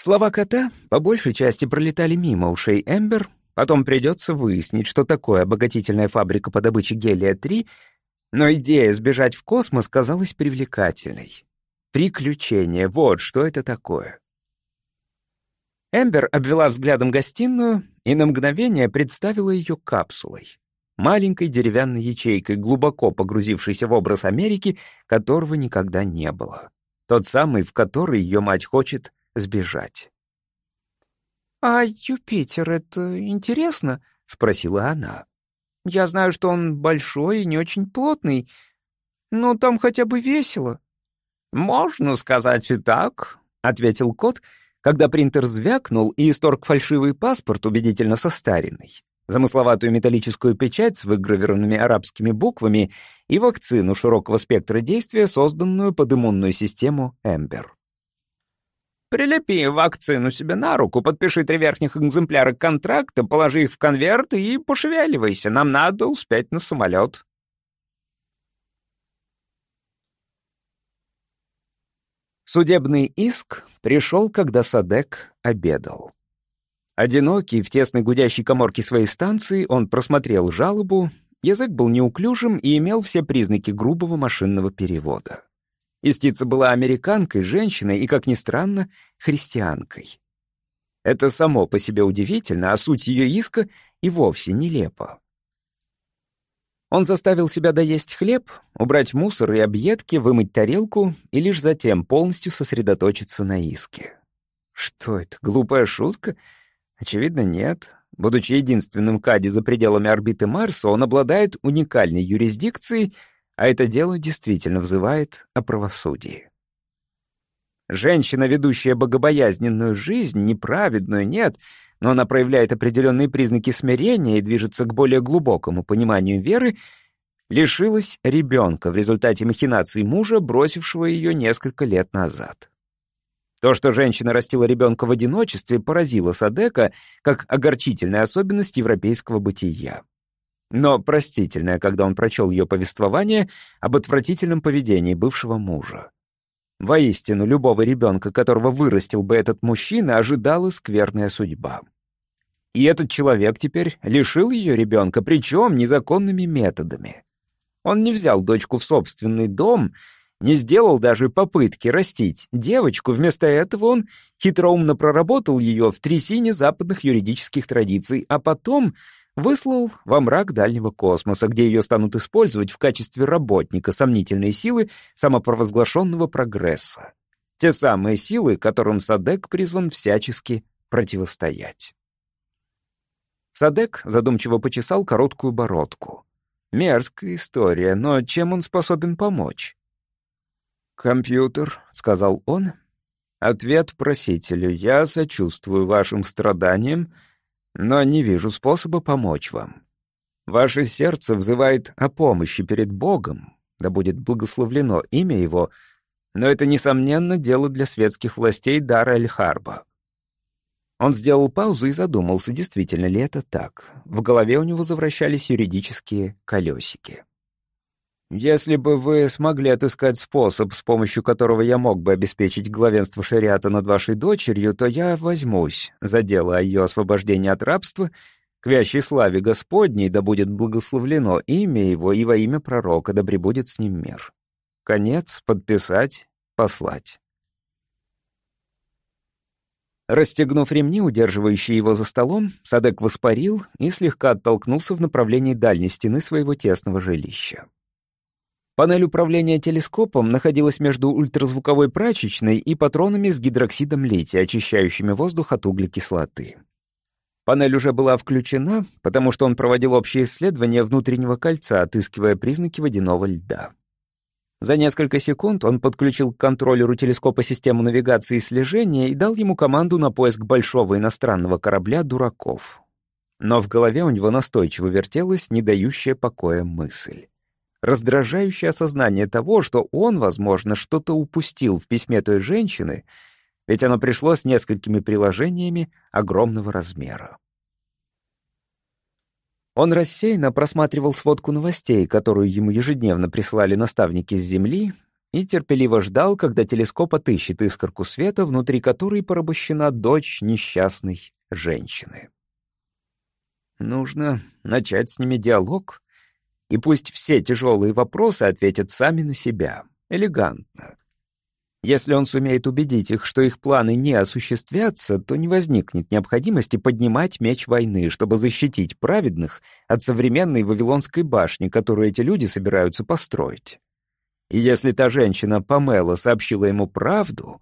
Слова кота по большей части пролетали мимо ушей Эмбер, потом придется выяснить, что такое обогатительная фабрика по добыче гелия-3, но идея сбежать в космос казалась привлекательной. Приключение, вот что это такое. Эмбер обвела взглядом гостиную и на мгновение представила ее капсулой. Маленькой деревянной ячейкой, глубоко погрузившейся в образ Америки, которого никогда не было. Тот самый, в который ее мать хочет сбежать. «А Юпитер — это интересно?» — спросила она. «Я знаю, что он большой и не очень плотный, но там хотя бы весело». «Можно сказать и так», — ответил кот, когда принтер звякнул и исторг фальшивый паспорт, убедительно состаренный, замысловатую металлическую печать с выгравированными арабскими буквами и вакцину широкого спектра действия, созданную под иммунную систему Эмбер. Прилепи вакцину себе на руку, подпиши три верхних экземпляра контракта, положи их в конверт и пошевеливайся. Нам надо успеть на самолет. Судебный иск пришел, когда Садек обедал. Одинокий, в тесной гудящей коморке своей станции, он просмотрел жалобу, язык был неуклюжим и имел все признаки грубого машинного перевода. Истица была американкой, женщиной и, как ни странно, христианкой. Это само по себе удивительно, а суть ее иска и вовсе нелепо. Он заставил себя доесть хлеб, убрать мусор и объедки, вымыть тарелку и лишь затем полностью сосредоточиться на иске. Что это, глупая шутка? Очевидно, нет. Будучи единственным кади за пределами орбиты Марса, он обладает уникальной юрисдикцией, а это дело действительно взывает о правосудии. Женщина, ведущая богобоязненную жизнь, неправедную, нет, но она проявляет определенные признаки смирения и движется к более глубокому пониманию веры, лишилась ребенка в результате махинаций мужа, бросившего ее несколько лет назад. То, что женщина растила ребенка в одиночестве, поразило Садека как огорчительная особенность европейского бытия. Но простительная, когда он прочел ее повествование об отвратительном поведении бывшего мужа. Воистину, любого ребенка, которого вырастил бы этот мужчина, ожидала скверная судьба. И этот человек теперь лишил ее ребенка, причем незаконными методами. Он не взял дочку в собственный дом, не сделал даже попытки растить девочку, вместо этого он хитроумно проработал ее в трясине западных юридических традиций, а потом выслал во мрак дальнего космоса, где ее станут использовать в качестве работника сомнительной силы самопровозглашенного прогресса. Те самые силы, которым Садек призван всячески противостоять. Садек задумчиво почесал короткую бородку. Мерзкая история, но чем он способен помочь? «Компьютер», — сказал он. «Ответ просителю. Я сочувствую вашим страданиям, но не вижу способа помочь вам. Ваше сердце взывает о помощи перед Богом, да будет благословлено имя Его, но это, несомненно, дело для светских властей Дара Эль-Харба. Он сделал паузу и задумался, действительно ли это так. В голове у него завращались юридические колесики. Если бы вы смогли отыскать способ, с помощью которого я мог бы обеспечить главенство шариата над вашей дочерью, то я возьмусь за дело о ее освобождении от рабства к вящей славе Господней, да будет благословлено имя его и во имя пророка, да пребудет с ним мир. Конец, подписать, послать. Расстегнув ремни, удерживающие его за столом, Садек воспарил и слегка оттолкнулся в направлении дальней стены своего тесного жилища. Панель управления телескопом находилась между ультразвуковой прачечной и патронами с гидроксидом лития, очищающими воздух от углекислоты. Панель уже была включена, потому что он проводил общее исследование внутреннего кольца, отыскивая признаки водяного льда. За несколько секунд он подключил к контроллеру телескопа систему навигации и слежения и дал ему команду на поиск большого иностранного корабля «Дураков». Но в голове у него настойчиво вертелась не дающая покоя мысль раздражающее осознание того, что он, возможно, что-то упустил в письме той женщины, ведь оно пришло с несколькими приложениями огромного размера. Он рассеянно просматривал сводку новостей, которую ему ежедневно присылали наставники с Земли, и терпеливо ждал, когда телескоп отыщет искорку света, внутри которой порабощена дочь несчастной женщины. Нужно начать с ними диалог, и пусть все тяжелые вопросы ответят сами на себя, элегантно. Если он сумеет убедить их, что их планы не осуществятся, то не возникнет необходимости поднимать меч войны, чтобы защитить праведных от современной Вавилонской башни, которую эти люди собираются построить. И если та женщина Памела сообщила ему правду,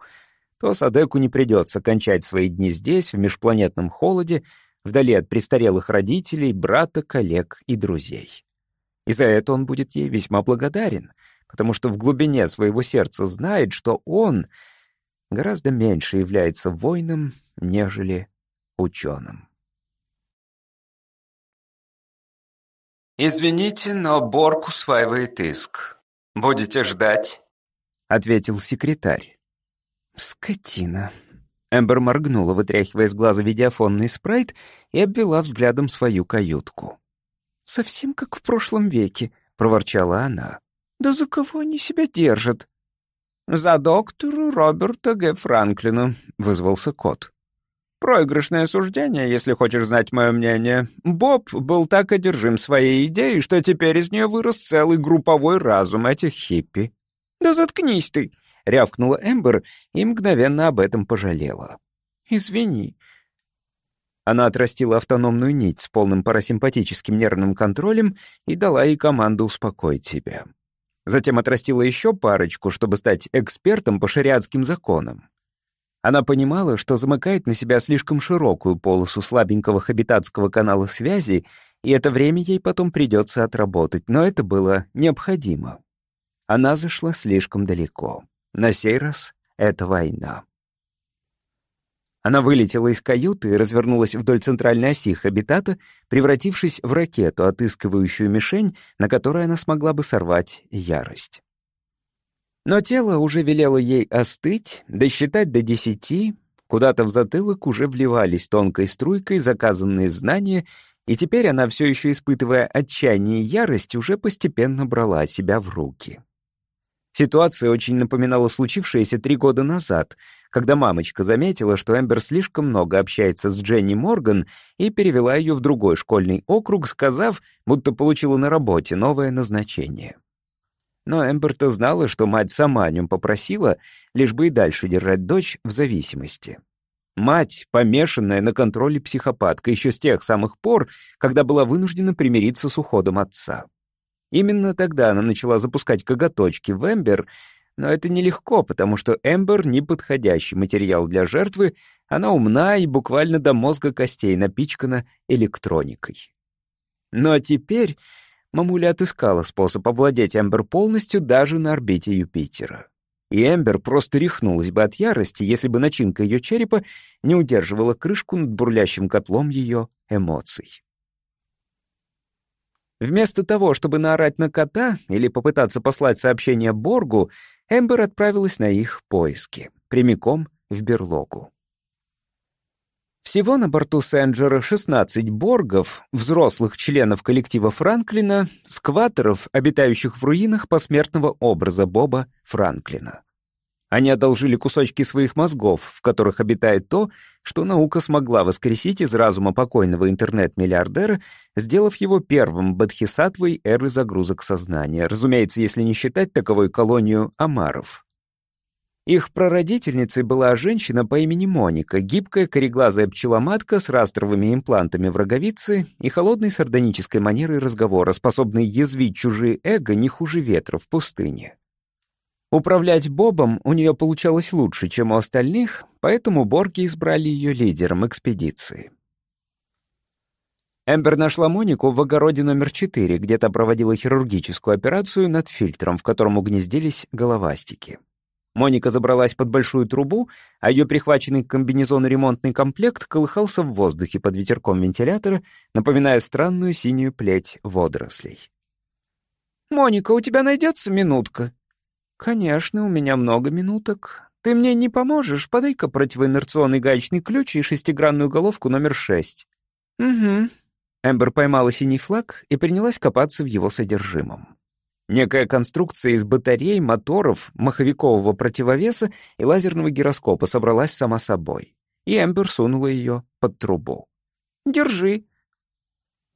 то Садеку не придется кончать свои дни здесь, в межпланетном холоде, вдали от престарелых родителей, брата, коллег и друзей. И за это он будет ей весьма благодарен, потому что в глубине своего сердца знает, что он гораздо меньше является воином, нежели ученым. «Извините, но Борг усваивает иск. Будете ждать?» — ответил секретарь. «Скотина». Эмбер моргнула, вытряхивая из глаза видеофонный спрайт, и обвела взглядом свою каютку. «Совсем как в прошлом веке», — проворчала она. «Да за кого они себя держат?» «За доктора Роберта Г. Франклина», — вызвался кот. «Проигрышное суждение, если хочешь знать мое мнение. Боб был так одержим своей идеей, что теперь из нее вырос целый групповой разум этих хиппи». «Да заткнись ты!» — рявкнула Эмбер и мгновенно об этом пожалела. «Извини, Она отрастила автономную нить с полным парасимпатическим нервным контролем и дала ей команду успокоить себя. Затем отрастила еще парочку, чтобы стать экспертом по шариатским законам. Она понимала, что замыкает на себя слишком широкую полосу слабенького хабитатского канала связи, и это время ей потом придется отработать, но это было необходимо. Она зашла слишком далеко. На сей раз это война. Она вылетела из каюты и развернулась вдоль центральной оси хабитата, превратившись в ракету, отыскивающую мишень, на которой она смогла бы сорвать ярость. Но тело уже велело ей остыть, досчитать до десяти, куда-то в затылок уже вливались тонкой струйкой заказанные знания, и теперь она, все еще испытывая отчаяние и ярость, уже постепенно брала себя в руки. Ситуация очень напоминала случившееся три года назад, когда мамочка заметила, что Эмбер слишком много общается с Дженни Морган и перевела ее в другой школьный округ, сказав, будто получила на работе новое назначение. Но Эмбер-то знала, что мать сама о нем попросила, лишь бы и дальше держать дочь в зависимости. Мать, помешанная на контроле психопатка еще с тех самых пор, когда была вынуждена примириться с уходом отца. Именно тогда она начала запускать коготочки в Эмбер, но это нелегко, потому что Эмбер — неподходящий материал для жертвы, она умна и буквально до мозга костей напичкана электроникой. Ну а теперь мамуля отыскала способ овладеть Эмбер полностью даже на орбите Юпитера. И Эмбер просто рехнулась бы от ярости, если бы начинка ее черепа не удерживала крышку над бурлящим котлом ее эмоций. Вместо того, чтобы наорать на кота или попытаться послать сообщение Боргу, Эмбер отправилась на их поиски, прямиком в берлогу. Всего на борту Сенджера 16 боргов, взрослых членов коллектива Франклина, скватеров, обитающих в руинах посмертного образа Боба Франклина. Они одолжили кусочки своих мозгов, в которых обитает то, что наука смогла воскресить из разума покойного интернет-миллиардера, сделав его первым бодхисаттвой эры загрузок сознания, разумеется, если не считать таковой колонию омаров. Их прародительницей была женщина по имени Моника, гибкая кореглазая пчеломатка с растровыми имплантами в роговице и холодной сардонической манерой разговора, способной язвить чужие эго не хуже ветра в пустыне. Управлять Бобом у нее получалось лучше, чем у остальных, поэтому Борги избрали ее лидером экспедиции. Эмбер нашла Монику в огороде номер 4, где-то проводила хирургическую операцию над фильтром, в котором угнездились головастики. Моника забралась под большую трубу, а ее прихваченный к комбинезону ремонтный комплект колыхался в воздухе под ветерком вентилятора, напоминая странную синюю плеть водорослей. «Моника, у тебя найдется минутка?» «Конечно, у меня много минуток. Ты мне не поможешь? Подай-ка противоинерционный гаечный ключ и шестигранную головку номер шесть». «Угу». Эмбер поймала синий флаг и принялась копаться в его содержимом. Некая конструкция из батарей, моторов, маховикового противовеса и лазерного гироскопа собралась сама собой. И Эмбер сунула ее под трубу. «Держи».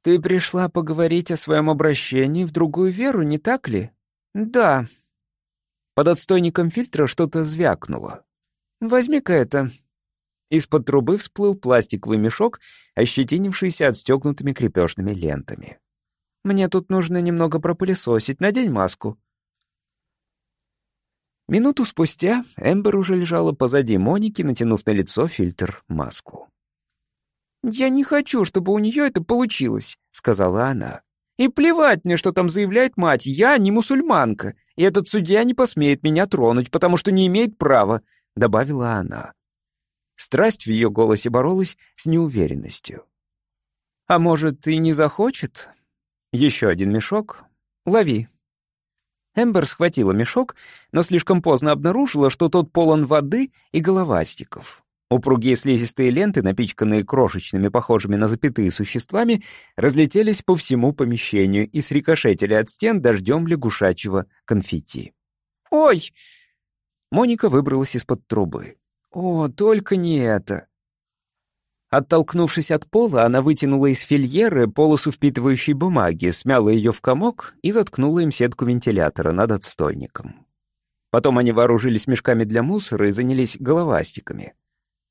«Ты пришла поговорить о своем обращении в другую веру, не так ли?» «Да», под отстойником фильтра что-то звякнуло. «Возьми-ка это». Из-под трубы всплыл пластиковый мешок, ощетинившийся отстегнутыми крепежными лентами. «Мне тут нужно немного пропылесосить. Надень маску». Минуту спустя Эмбер уже лежала позади Моники, натянув на лицо фильтр маску. «Я не хочу, чтобы у нее это получилось», — сказала она. «И плевать мне, что там заявляет мать, я не мусульманка и этот судья не посмеет меня тронуть, потому что не имеет права», — добавила она. Страсть в ее голосе боролась с неуверенностью. «А может, и не захочет?» «Еще один мешок? Лови». Эмбер схватила мешок, но слишком поздно обнаружила, что тот полон воды и головастиков. Упругие слизистые ленты, напичканные крошечными, похожими на запятые существами, разлетелись по всему помещению и срикошетили от стен дождем лягушачьего конфетти. «Ой!» Моника выбралась из-под трубы. «О, только не это!» Оттолкнувшись от пола, она вытянула из фильеры полосу впитывающей бумаги, смяла ее в комок и заткнула им сетку вентилятора над отстойником. Потом они вооружились мешками для мусора и занялись головастиками.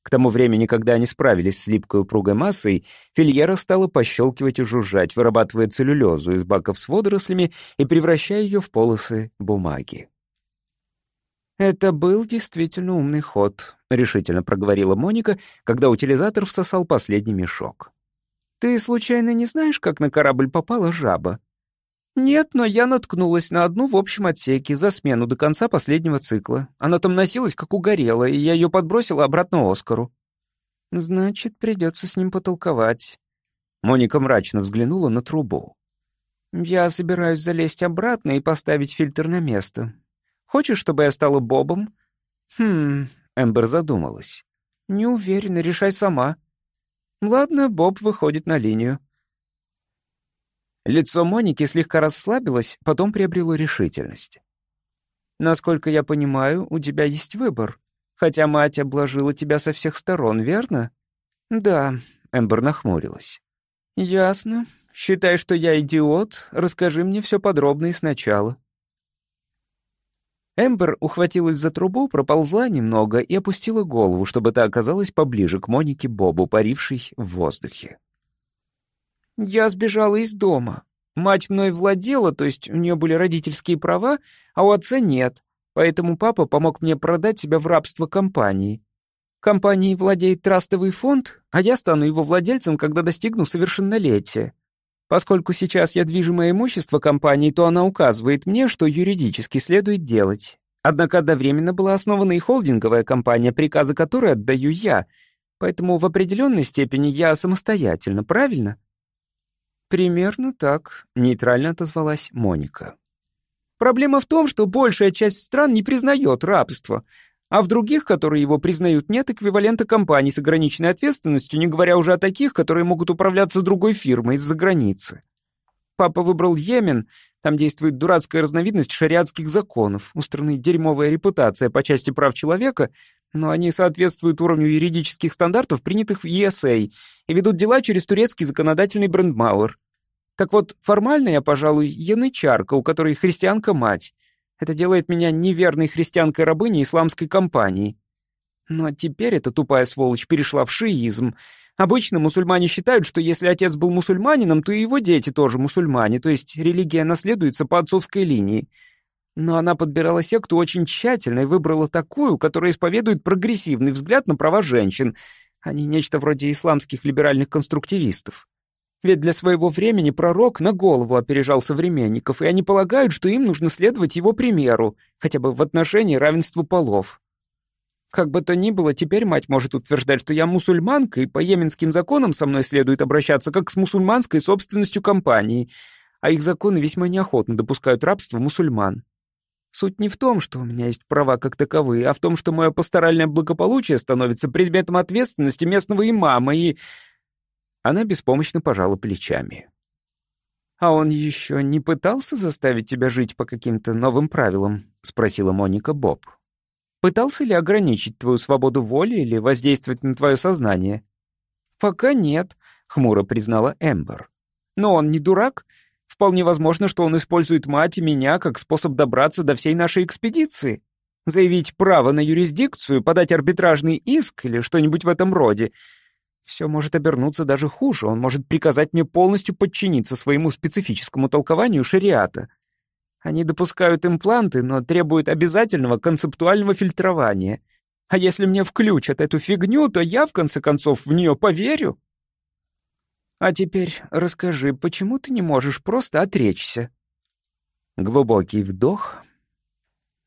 К тому времени, когда они справились с липкой упругой массой, Фильера стала пощелкивать и жужжать, вырабатывая целлюлезу из баков с водорослями и превращая ее в полосы бумаги. «Это был действительно умный ход», — решительно проговорила Моника, когда утилизатор всосал последний мешок. «Ты случайно не знаешь, как на корабль попала жаба?» «Нет, но я наткнулась на одну в общем отсеке за смену до конца последнего цикла. Она там носилась, как угорела, и я ее подбросила обратно Оскару». «Значит, придется с ним потолковать». Моника мрачно взглянула на трубу. «Я собираюсь залезть обратно и поставить фильтр на место. Хочешь, чтобы я стала Бобом?» «Хм...» — Эмбер задумалась. «Не уверена, решай сама». «Ладно, Боб выходит на линию». Лицо Моники слегка расслабилось, потом приобрело решительность. «Насколько я понимаю, у тебя есть выбор. Хотя мать обложила тебя со всех сторон, верно?» «Да», — Эмбер нахмурилась. «Ясно. Считай, что я идиот. Расскажи мне все подробно и сначала». Эмбер ухватилась за трубу, проползла немного и опустила голову, чтобы та оказалась поближе к Монике Бобу, парившей в воздухе. Я сбежала из дома. Мать мной владела, то есть у нее были родительские права, а у отца нет. Поэтому папа помог мне продать себя в рабство компании. Компанией владеет трастовый фонд, а я стану его владельцем, когда достигну совершеннолетия. Поскольку сейчас я движимое имущество компании, то она указывает мне, что юридически следует делать. Однако одновременно была основана и холдинговая компания, приказы которой отдаю я, поэтому в определенной степени я самостоятельно, правильно? «Примерно так», — нейтрально отозвалась Моника. «Проблема в том, что большая часть стран не признает рабство, а в других, которые его признают, нет эквивалента компаний с ограниченной ответственностью, не говоря уже о таких, которые могут управляться другой фирмой из-за границы. Папа выбрал Йемен, там действует дурацкая разновидность шариатских законов, у страны дерьмовая репутация по части прав человека, но они соответствуют уровню юридических стандартов, принятых в ESA, и ведут дела через турецкий законодательный брендмауэр. Так вот, формально я, пожалуй, янычарка, у которой христианка-мать. Это делает меня неверной христианкой-рабыней исламской компании. Но теперь эта тупая сволочь перешла в шиизм. Обычно мусульмане считают, что если отец был мусульманином, то и его дети тоже мусульмане, то есть религия наследуется по отцовской линии. Но она подбирала секту очень тщательно и выбрала такую, которая исповедует прогрессивный взгляд на права женщин, а не нечто вроде исламских либеральных конструктивистов. Ведь для своего времени пророк на голову опережал современников, и они полагают, что им нужно следовать его примеру, хотя бы в отношении равенства полов. Как бы то ни было, теперь мать может утверждать, что я мусульманка, и по йеменским законам со мной следует обращаться как с мусульманской собственностью компании, а их законы весьма неохотно допускают рабство мусульман. Суть не в том, что у меня есть права как таковые, а в том, что мое пасторальное благополучие становится предметом ответственности местного имама, и... Она беспомощно пожала плечами. «А он еще не пытался заставить тебя жить по каким-то новым правилам?» — спросила Моника Боб. «Пытался ли ограничить твою свободу воли или воздействовать на твое сознание?» «Пока нет», — хмуро признала Эмбер. «Но он не дурак. Вполне возможно, что он использует мать и меня как способ добраться до всей нашей экспедиции. Заявить право на юрисдикцию, подать арбитражный иск или что-нибудь в этом роде. Все может обернуться даже хуже. Он может приказать мне полностью подчиниться своему специфическому толкованию шариата. Они допускают импланты, но требуют обязательного концептуального фильтрования. А если мне включат эту фигню, то я, в конце концов, в нее поверю. А теперь расскажи, почему ты не можешь просто отречься?» Глубокий вдох,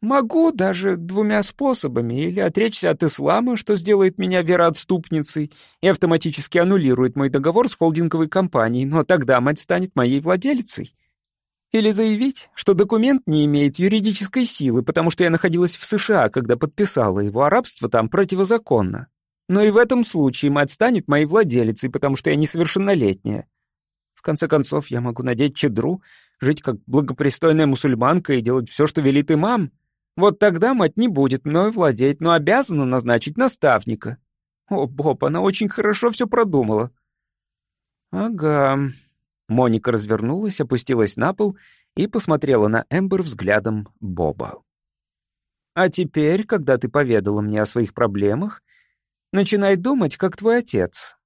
Могу даже двумя способами. Или отречься от ислама, что сделает меня вероотступницей и автоматически аннулирует мой договор с холдинговой компанией, но тогда мать станет моей владелицей. Или заявить, что документ не имеет юридической силы, потому что я находилась в США, когда подписала его, а рабство там противозаконно. Но и в этом случае мать станет моей владелицей, потому что я несовершеннолетняя. В конце концов, я могу надеть чедру, жить как благопристойная мусульманка и делать все, что велит имам. Вот тогда мать не будет мной владеть, но обязана назначить наставника. О, Боб, она очень хорошо все продумала. Ага. Моника развернулась, опустилась на пол и посмотрела на Эмбер взглядом Боба. А теперь, когда ты поведала мне о своих проблемах, Начинай думать, как твой отец.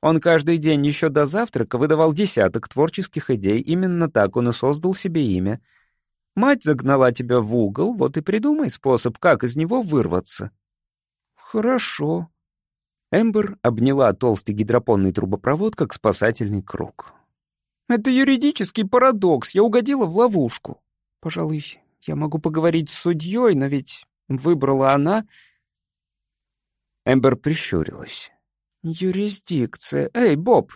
Он каждый день еще до завтрака выдавал десяток творческих идей, именно так он и создал себе имя. Мать загнала тебя в угол, вот и придумай способ, как из него вырваться. Хорошо. Эмбер обняла толстый гидропонный трубопровод как спасательный круг. Это юридический парадокс, я угодила в ловушку. Пожалуй, я могу поговорить с судьей, но ведь выбрала она. Эмбер прищурилась. «Юрисдикция. Эй, Боб!»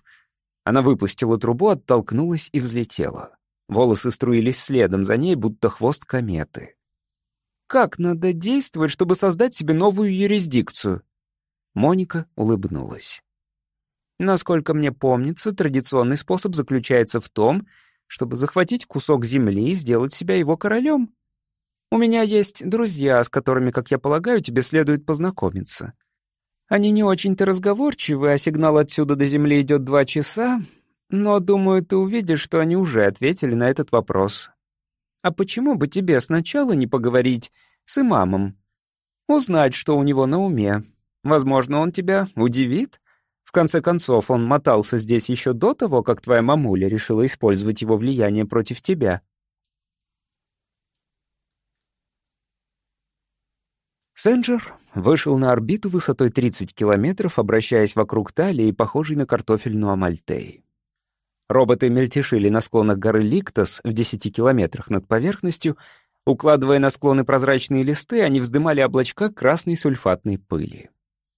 Она выпустила трубу, оттолкнулась и взлетела. Волосы струились следом за ней, будто хвост кометы. «Как надо действовать, чтобы создать себе новую юрисдикцию?» Моника улыбнулась. «Насколько мне помнится, традиционный способ заключается в том, чтобы захватить кусок земли и сделать себя его королем. У меня есть друзья, с которыми, как я полагаю, тебе следует познакомиться. Они не очень-то разговорчивы, а сигнал отсюда до Земли идет два часа, но, думаю, ты увидишь, что они уже ответили на этот вопрос. А почему бы тебе сначала не поговорить с имамом? Узнать, что у него на уме. Возможно, он тебя удивит. В конце концов, он мотался здесь еще до того, как твоя мамуля решила использовать его влияние против тебя. Сенджер вышел на орбиту высотой 30 километров, обращаясь вокруг талии, похожей на картофельную Амальтей. Роботы мельтешили на склонах горы Ликтос в 10 километрах над поверхностью. Укладывая на склоны прозрачные листы, они вздымали облачка красной сульфатной пыли.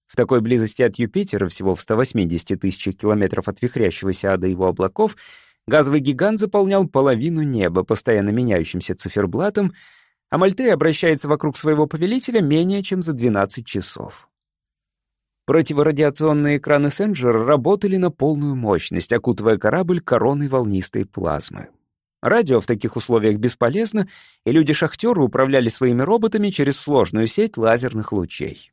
В такой близости от Юпитера, всего в 180 тысячах километров от вихрящегося ада его облаков, газовый гигант заполнял половину неба, постоянно меняющимся циферблатом, а Мальтей обращается вокруг своего повелителя менее чем за 12 часов. Противорадиационные экраны Сенджера работали на полную мощность, окутывая корабль короной волнистой плазмы. Радио в таких условиях бесполезно, и люди-шахтеры управляли своими роботами через сложную сеть лазерных лучей.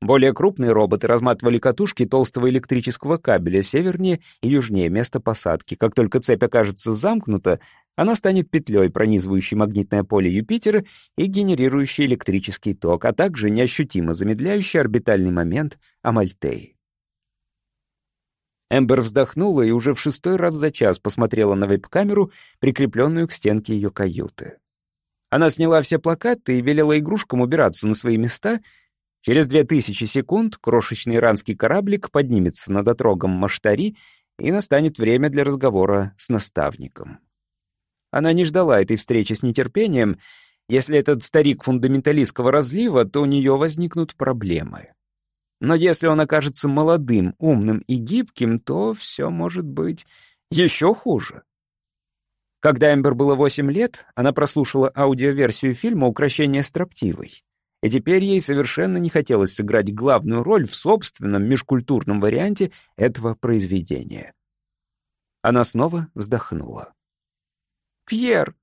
Более крупные роботы разматывали катушки толстого электрического кабеля севернее и южнее места посадки. Как только цепь окажется замкнута, она станет петлей, пронизывающей магнитное поле Юпитера и генерирующей электрический ток, а также неощутимо замедляющий орбитальный момент Амальтеи. Эмбер вздохнула и уже в шестой раз за час посмотрела на веб-камеру, прикрепленную к стенке ее каюты. Она сняла все плакаты и велела игрушкам убираться на свои места. Через две тысячи секунд крошечный иранский кораблик поднимется над отрогом Маштари, и настанет время для разговора с наставником. Она не ждала этой встречи с нетерпением. Если этот старик фундаменталистского разлива, то у нее возникнут проблемы. Но если он окажется молодым, умным и гибким, то все может быть еще хуже. Когда Эмбер было 8 лет, она прослушала аудиоверсию фильма «Укращение строптивой». И теперь ей совершенно не хотелось сыграть главную роль в собственном межкультурном варианте этого произведения. Она снова вздохнула. «Пьер!»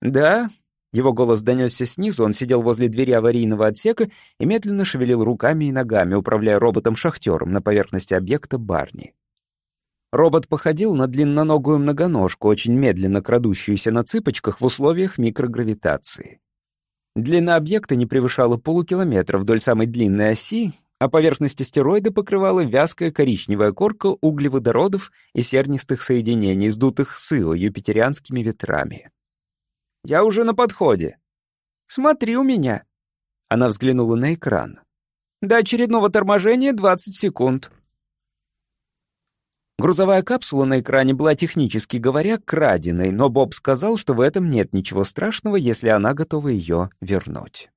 «Да?» Его голос донесся снизу, он сидел возле двери аварийного отсека и медленно шевелил руками и ногами, управляя роботом-шахтером на поверхности объекта Барни. Робот походил на длинноногую многоножку, очень медленно крадущуюся на цыпочках в условиях микрогравитации. Длина объекта не превышала полукилометра вдоль самой длинной оси, а поверхность астероида покрывала вязкая коричневая корка углеводородов и сернистых соединений, сдутых с Ио юпитерианскими ветрами. «Я уже на подходе». «Смотри у меня». Она взглянула на экран. «До очередного торможения 20 секунд». Грузовая капсула на экране была, технически говоря, краденой, но Боб сказал, что в этом нет ничего страшного, если она готова ее вернуть.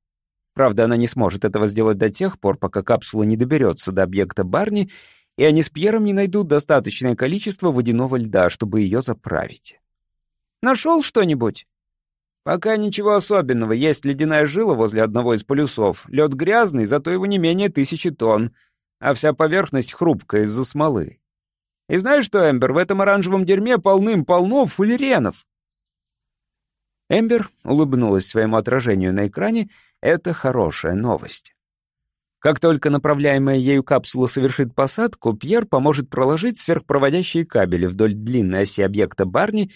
Правда, она не сможет этого сделать до тех пор, пока капсула не доберется до объекта Барни, и они с Пьером не найдут достаточное количество водяного льда, чтобы ее заправить. «Нашел что-нибудь?» «Пока ничего особенного. Есть ледяная жила возле одного из полюсов. Лед грязный, зато его не менее тысячи тонн. А вся поверхность хрупкая из-за смолы. И знаешь что, Эмбер, в этом оранжевом дерьме полным-полно фуллеренов». Эмбер улыбнулась своему отражению на экране это хорошая новость. Как только направляемая ею капсула совершит посадку, Пьер поможет проложить сверхпроводящие кабели вдоль длинной оси объекта Барни,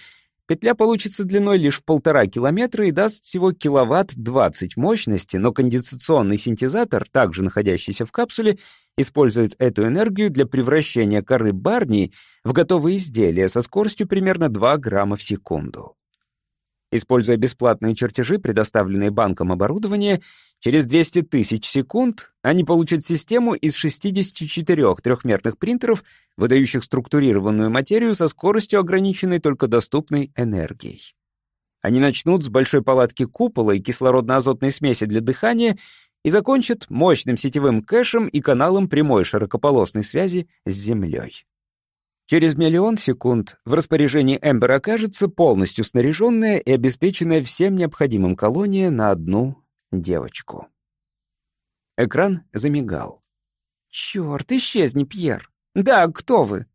Петля получится длиной лишь в полтора километра и даст всего киловатт 20 мощности, но конденсационный синтезатор, также находящийся в капсуле, использует эту энергию для превращения коры Барни в готовые изделия со скоростью примерно 2 грамма в секунду. Используя бесплатные чертежи, предоставленные банком оборудования, через 200 тысяч секунд они получат систему из 64 трехмерных принтеров, выдающих структурированную материю со скоростью, ограниченной только доступной энергией. Они начнут с большой палатки купола и кислородно-азотной смеси для дыхания и закончат мощным сетевым кэшем и каналом прямой широкополосной связи с Землей. Через миллион секунд в распоряжении Эмбер окажется полностью снаряженная и обеспеченная всем необходимым колония на одну девочку. Экран замигал. «Черт, исчезни, Пьер! Да, кто вы?»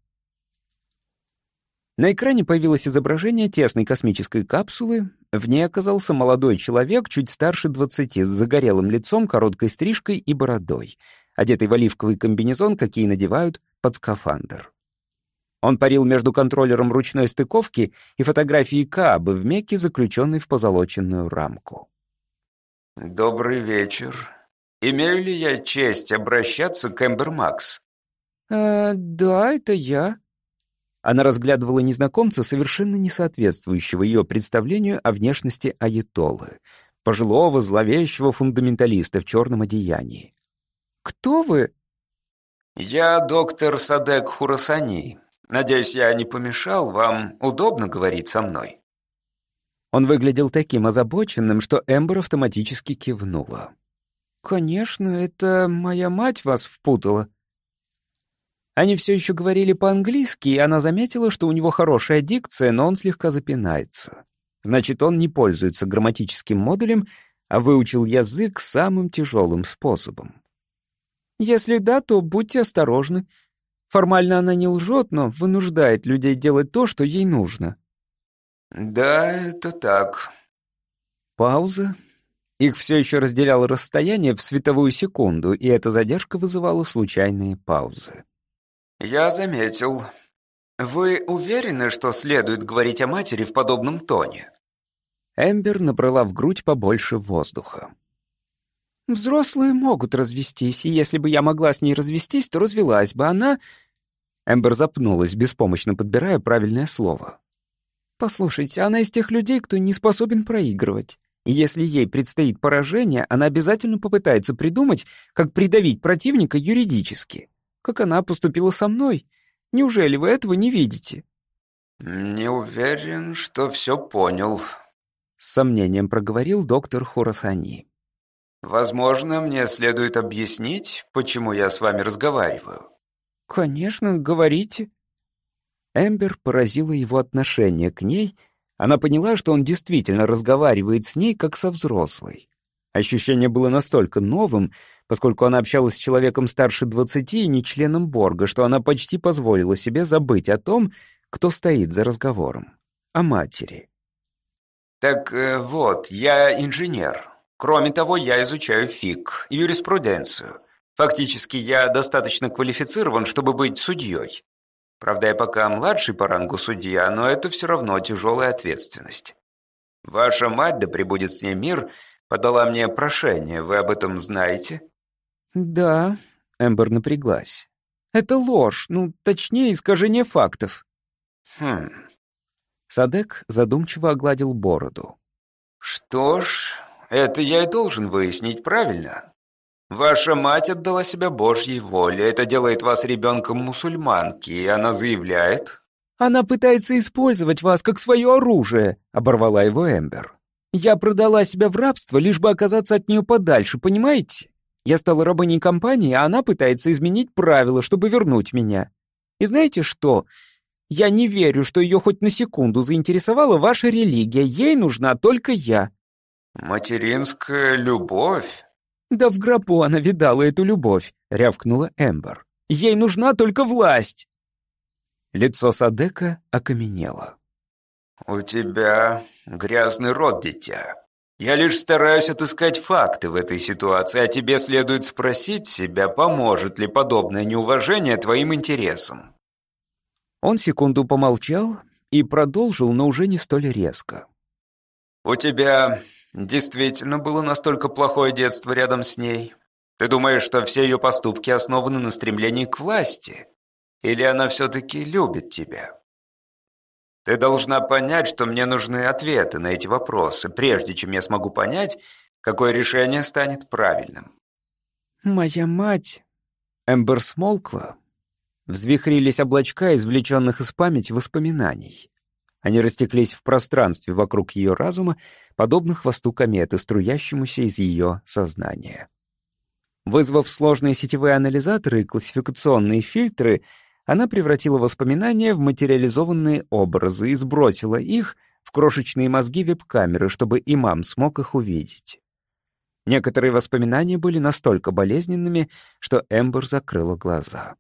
На экране появилось изображение тесной космической капсулы. В ней оказался молодой человек, чуть старше двадцати, с загорелым лицом, короткой стрижкой и бородой, одетый в оливковый комбинезон, какие надевают под скафандр. Он парил между контроллером ручной стыковки и фотографией Каабы в Мекке, заключенной в позолоченную рамку. «Добрый вечер. Имею ли я честь обращаться к Эмбер Макс?» «Э, «Да, это я». Она разглядывала незнакомца, совершенно не соответствующего ее представлению о внешности Аятоллы, пожилого, зловещего фундаменталиста в черном одеянии. «Кто вы?» «Я доктор Садек Хурасани, Надеюсь, я не помешал. Вам удобно говорить со мной?» Он выглядел таким озабоченным, что Эмбер автоматически кивнула. «Конечно, это моя мать вас впутала». Они все еще говорили по-английски, и она заметила, что у него хорошая дикция, но он слегка запинается. Значит, он не пользуется грамматическим модулем, а выучил язык самым тяжелым способом. «Если да, то будьте осторожны. Формально она не лжет, но вынуждает людей делать то, что ей нужно. «Да, это так». Пауза. Их все еще разделяло расстояние в световую секунду, и эта задержка вызывала случайные паузы. «Я заметил. Вы уверены, что следует говорить о матери в подобном тоне?» Эмбер набрала в грудь побольше воздуха. «Взрослые могут развестись, и если бы я могла с ней развестись, то развелась бы она...» Эмбер запнулась, беспомощно подбирая правильное слово. «Послушайте, она из тех людей, кто не способен проигрывать. Если ей предстоит поражение, она обязательно попытается придумать, как придавить противника юридически. Как она поступила со мной. Неужели вы этого не видите?» «Не уверен, что все понял», — с сомнением проговорил доктор Хорасани. «Возможно, мне следует объяснить, почему я с вами разговариваю». «Конечно, говорите». Эмбер поразила его отношение к ней. Она поняла, что он действительно разговаривает с ней, как со взрослой. Ощущение было настолько новым, поскольку она общалась с человеком старше двадцати и не членом Борга, что она почти позволила себе забыть о том, кто стоит за разговором. О матери. «Так э, вот, я инженер. Кроме того, я изучаю ФИК, юриспруденцию. Фактически, я достаточно квалифицирован, чтобы быть судьей. Правда, я пока младший по рангу судья, но это все равно тяжелая ответственность. Ваша мать, да пребудет с ней мир, подала мне прошение. Вы об этом знаете? Да, Эмбер напряглась. Это ложь, ну, точнее, искажение фактов. Хм. Садек задумчиво огладил бороду. Что ж, это я и должен выяснить, правильно? Ваша мать отдала себя Божьей воле. Это делает вас ребенком мусульманки, и она заявляет...» «Она пытается использовать вас как свое оружие», — оборвала его Эмбер. «Я продала себя в рабство, лишь бы оказаться от нее подальше, понимаете? Я стала рабыней компании, а она пытается изменить правила, чтобы вернуть меня. И знаете что? Я не верю, что ее хоть на секунду заинтересовала ваша религия. Ей нужна только я». «Материнская любовь?» «Да в гробу она видала эту любовь», — рявкнула Эмбер. «Ей нужна только власть». Лицо Садека окаменело. «У тебя грязный рот, дитя. Я лишь стараюсь отыскать факты в этой ситуации, а тебе следует спросить себя, поможет ли подобное неуважение твоим интересам». Он секунду помолчал, и продолжил, но уже не столь резко. «У тебя действительно было настолько плохое детство рядом с ней? Ты думаешь, что все ее поступки основаны на стремлении к власти? Или она все-таки любит тебя?» Ты должна понять, что мне нужны ответы на эти вопросы, прежде чем я смогу понять, какое решение станет правильным. Моя мать... Эмбер смолкла. Взвихрились облачка, извлеченных из памяти воспоминаний. Они растеклись в пространстве вокруг ее разума, подобно хвосту кометы, струящемуся из ее сознания. Вызвав сложные сетевые анализаторы и классификационные фильтры, она превратила воспоминания в материализованные образы и сбросила их в крошечные мозги веб-камеры, чтобы имам смог их увидеть. Некоторые воспоминания были настолько болезненными, что Эмбер закрыла глаза.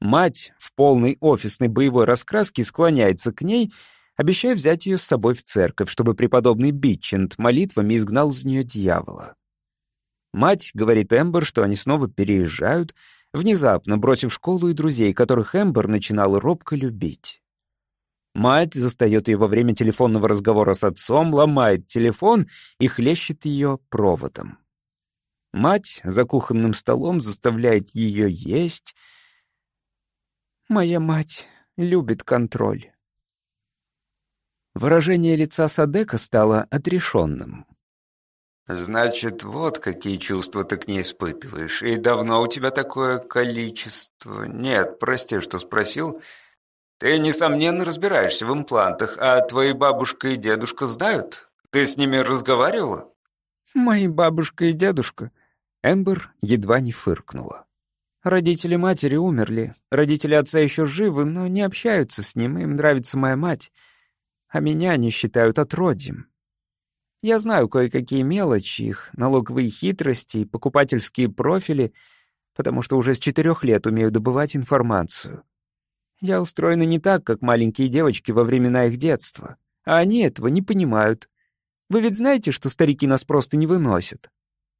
Мать в полной офисной боевой раскраске склоняется к ней, обещая взять ее с собой в церковь, чтобы преподобный Битчент молитвами изгнал из нее дьявола. Мать говорит Эмбер, что они снова переезжают, внезапно бросив школу и друзей, которых Эмбер начинала робко любить. Мать застает ее во время телефонного разговора с отцом, ломает телефон и хлещет ее проводом. Мать за кухонным столом заставляет ее есть. «Моя мать любит контроль». Выражение лица Садека стало отрешенным. «Значит, вот какие чувства ты к ней испытываешь. И давно у тебя такое количество...» «Нет, прости, что спросил. Ты, несомненно, разбираешься в имплантах, а твои бабушка и дедушка знают? Ты с ними разговаривала?» «Мои бабушка и дедушка...» Эмбер едва не фыркнула. «Родители матери умерли. Родители отца еще живы, но не общаются с ним. Им нравится моя мать. А меня они считают отродьем. Я знаю кое-какие мелочи, их налоговые хитрости и покупательские профили, потому что уже с четырех лет умею добывать информацию. Я устроена не так, как маленькие девочки во времена их детства, а они этого не понимают. Вы ведь знаете, что старики нас просто не выносят?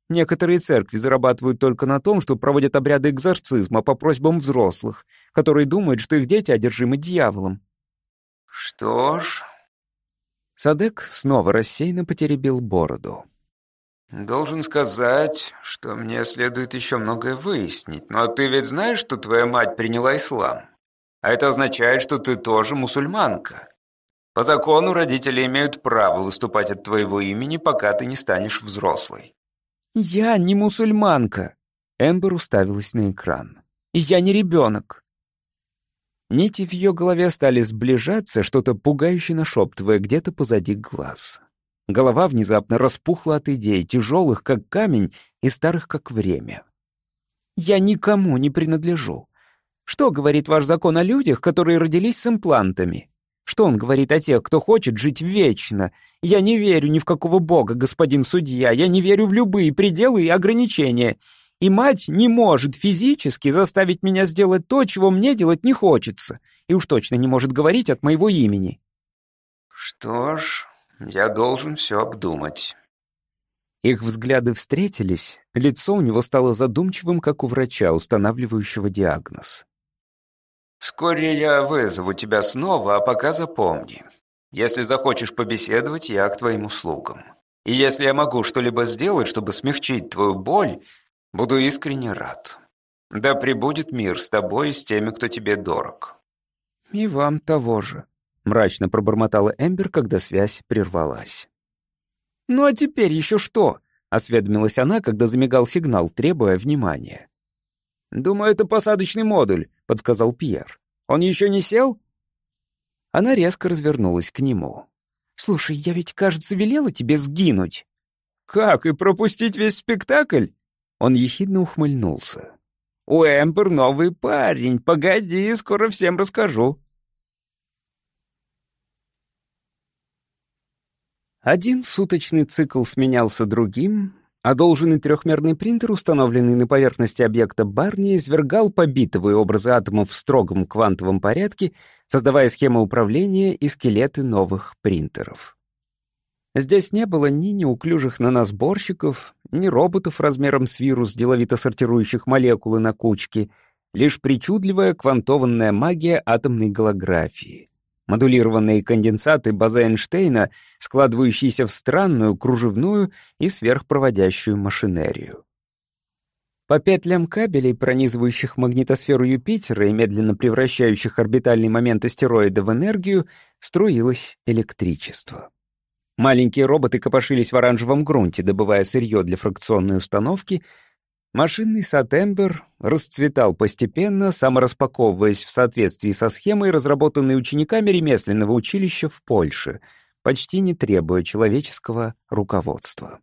Некоторые церкви зарабатывают только на том, что проводят обряды экзорцизма по просьбам взрослых, которые думают, что их дети одержимы дьяволом. Что ж, Садек снова рассеянно потеребил бороду. «Должен сказать, что мне следует еще многое выяснить. Но ты ведь знаешь, что твоя мать приняла ислам? А это означает, что ты тоже мусульманка. По закону родители имеют право выступать от твоего имени, пока ты не станешь взрослой». «Я не мусульманка», — Эмбер уставилась на экран. «И я не ребенок. Нити в ее голове стали сближаться, что-то пугающе нашептывая где-то позади глаз. Голова внезапно распухла от идей, тяжелых, как камень, и старых, как время. «Я никому не принадлежу. Что говорит ваш закон о людях, которые родились с имплантами? Что он говорит о тех, кто хочет жить вечно? Я не верю ни в какого бога, господин судья. Я не верю в любые пределы и ограничения. И мать не может физически заставить меня сделать то, чего мне делать не хочется, и уж точно не может говорить от моего имени. Что ж, я должен все обдумать. Их взгляды встретились, лицо у него стало задумчивым, как у врача, устанавливающего диагноз. «Вскоре я вызову тебя снова, а пока запомни. Если захочешь побеседовать, я к твоим услугам. И если я могу что-либо сделать, чтобы смягчить твою боль, Буду искренне рад. Да пребудет мир с тобой и с теми, кто тебе дорог». «И вам того же», — мрачно пробормотала Эмбер, когда связь прервалась. «Ну а теперь еще что?» — осведомилась она, когда замигал сигнал, требуя внимания. «Думаю, это посадочный модуль», — подсказал Пьер. «Он еще не сел?» Она резко развернулась к нему. «Слушай, я ведь, кажется, велела тебе сгинуть». «Как, и пропустить весь спектакль?» Он ехидно ухмыльнулся. «У Эмбер новый парень. Погоди, скоро всем расскажу». Один суточный цикл сменялся другим, должный трехмерный принтер, установленный на поверхности объекта Барни, извергал побитовые образы атомов в строгом квантовом порядке, создавая схемы управления и скелеты новых принтеров. Здесь не было ни неуклюжих наносборщиков, ни роботов размером с вирус, деловито сортирующих молекулы на кучки, лишь причудливая квантованная магия атомной голографии. Модулированные конденсаты База-Эйнштейна, складывающиеся в странную, кружевную и сверхпроводящую машинерию. По петлям кабелей, пронизывающих магнитосферу Юпитера и медленно превращающих орбитальный момент астероида в энергию, струилось электричество. Маленькие роботы копошились в оранжевом грунте, добывая сырье для фракционной установки. Машинный сад Эмбер расцветал постепенно, самораспаковываясь в соответствии со схемой, разработанной учениками ремесленного училища в Польше, почти не требуя человеческого руководства.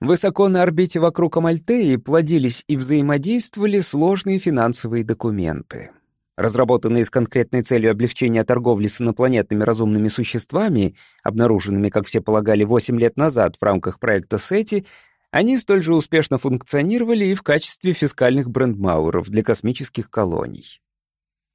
Высоко на орбите вокруг Амальтеи плодились и взаимодействовали сложные финансовые документы. Разработанные с конкретной целью облегчения торговли с инопланетными разумными существами, обнаруженными, как все полагали, 8 лет назад в рамках проекта SETI, они столь же успешно функционировали и в качестве фискальных брендмауэров для космических колоний.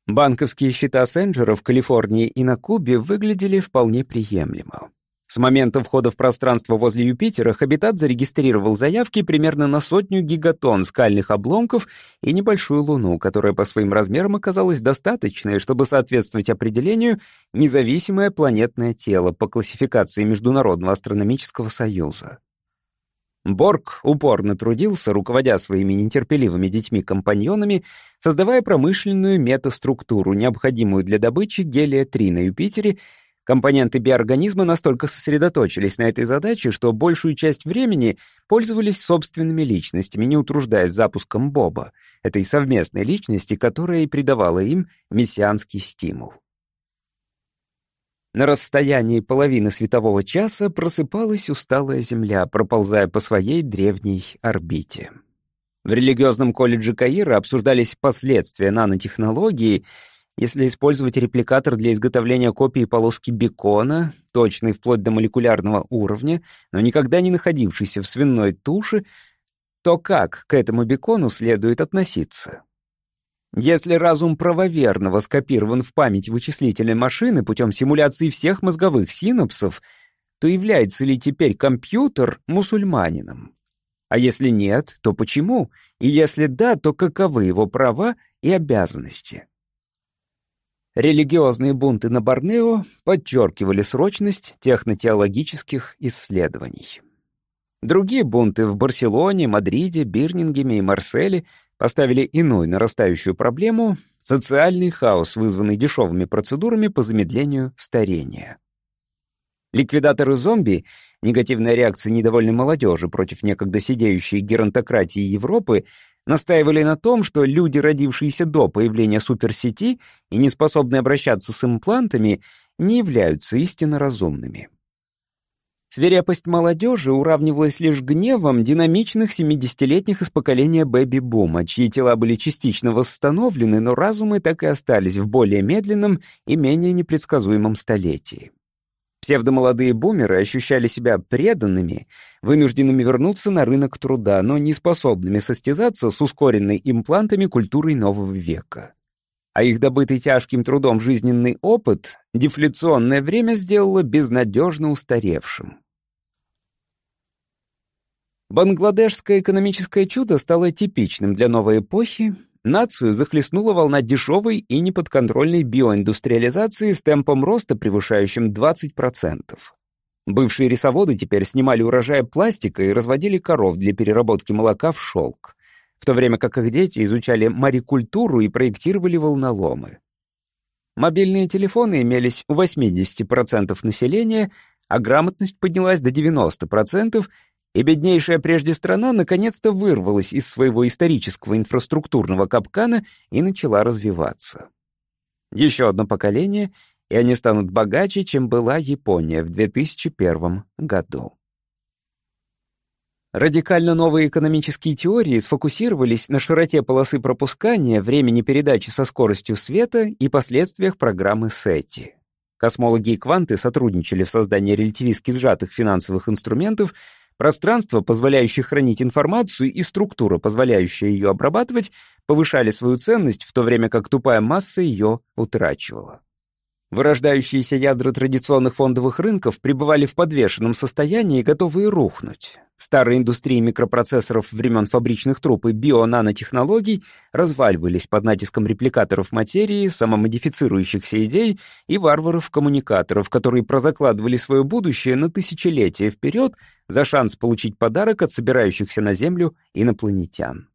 Банковские счета Сенджера в Калифорнии и на Кубе выглядели вполне приемлемо. С момента входа в пространство возле Юпитера Хабитат зарегистрировал заявки примерно на сотню гигатон скальных обломков и небольшую Луну, которая по своим размерам оказалась достаточной, чтобы соответствовать определению «независимое планетное тело» по классификации Международного астрономического союза. Борг упорно трудился, руководя своими нетерпеливыми детьми-компаньонами, создавая промышленную метаструктуру, необходимую для добычи гелия-3 на Юпитере Компоненты биорганизма настолько сосредоточились на этой задаче, что большую часть времени пользовались собственными личностями, не утруждаясь запуском Боба, этой совместной личности, которая и придавала им мессианский стимул. На расстоянии половины светового часа просыпалась усталая Земля, проползая по своей древней орбите. В религиозном колледже Каира обсуждались последствия нанотехнологии — если использовать репликатор для изготовления копии полоски бекона, точный вплоть до молекулярного уровня, но никогда не находившийся в свиной туше, то как к этому бекону следует относиться? Если разум правоверного скопирован в память вычислительной машины путем симуляции всех мозговых синапсов, то является ли теперь компьютер мусульманином? А если нет, то почему? И если да, то каковы его права и обязанности? Религиозные бунты на Борнео подчеркивали срочность технотеологических исследований. Другие бунты в Барселоне, Мадриде, Бирнингеме и Марселе поставили иную нарастающую проблему — социальный хаос, вызванный дешевыми процедурами по замедлению старения. Ликвидаторы зомби, негативная реакция недовольной молодежи против некогда сидеющей геронтократии Европы, настаивали на том, что люди, родившиеся до появления суперсети и не способные обращаться с имплантами, не являются истинно разумными. Свирепость молодежи уравнивалась лишь гневом динамичных 70-летних из поколения бэби-бума, чьи тела были частично восстановлены, но разумы так и остались в более медленном и менее непредсказуемом столетии. Псевдомолодые бумеры ощущали себя преданными, вынужденными вернуться на рынок труда, но не способными состязаться с ускоренной имплантами культурой нового века. А их добытый тяжким трудом жизненный опыт дефляционное время сделало безнадежно устаревшим. Бангладешское экономическое чудо стало типичным для новой эпохи, Нацию захлестнула волна дешевой и неподконтрольной биоиндустриализации с темпом роста, превышающим 20%. Бывшие рисоводы теперь снимали урожай пластика и разводили коров для переработки молока в шелк, в то время как их дети изучали марикультуру и проектировали волноломы. Мобильные телефоны имелись у 80% населения, а грамотность поднялась до 90%, и беднейшая прежде страна наконец-то вырвалась из своего исторического инфраструктурного капкана и начала развиваться. Еще одно поколение, и они станут богаче, чем была Япония в 2001 году. Радикально новые экономические теории сфокусировались на широте полосы пропускания, времени передачи со скоростью света и последствиях программы SETI. Космологи и кванты сотрудничали в создании релятивистски сжатых финансовых инструментов, Пространство, позволяющее хранить информацию, и структура, позволяющая ее обрабатывать, повышали свою ценность, в то время как тупая масса ее утрачивала. Вырождающиеся ядра традиционных фондовых рынков пребывали в подвешенном состоянии, готовые рухнуть. Старые индустрии микропроцессоров времен фабричных труб и био-нанотехнологий разваливались под натиском репликаторов материи, самомодифицирующихся идей и варваров-коммуникаторов, которые прозакладывали свое будущее на тысячелетия вперед за шанс получить подарок от собирающихся на Землю инопланетян.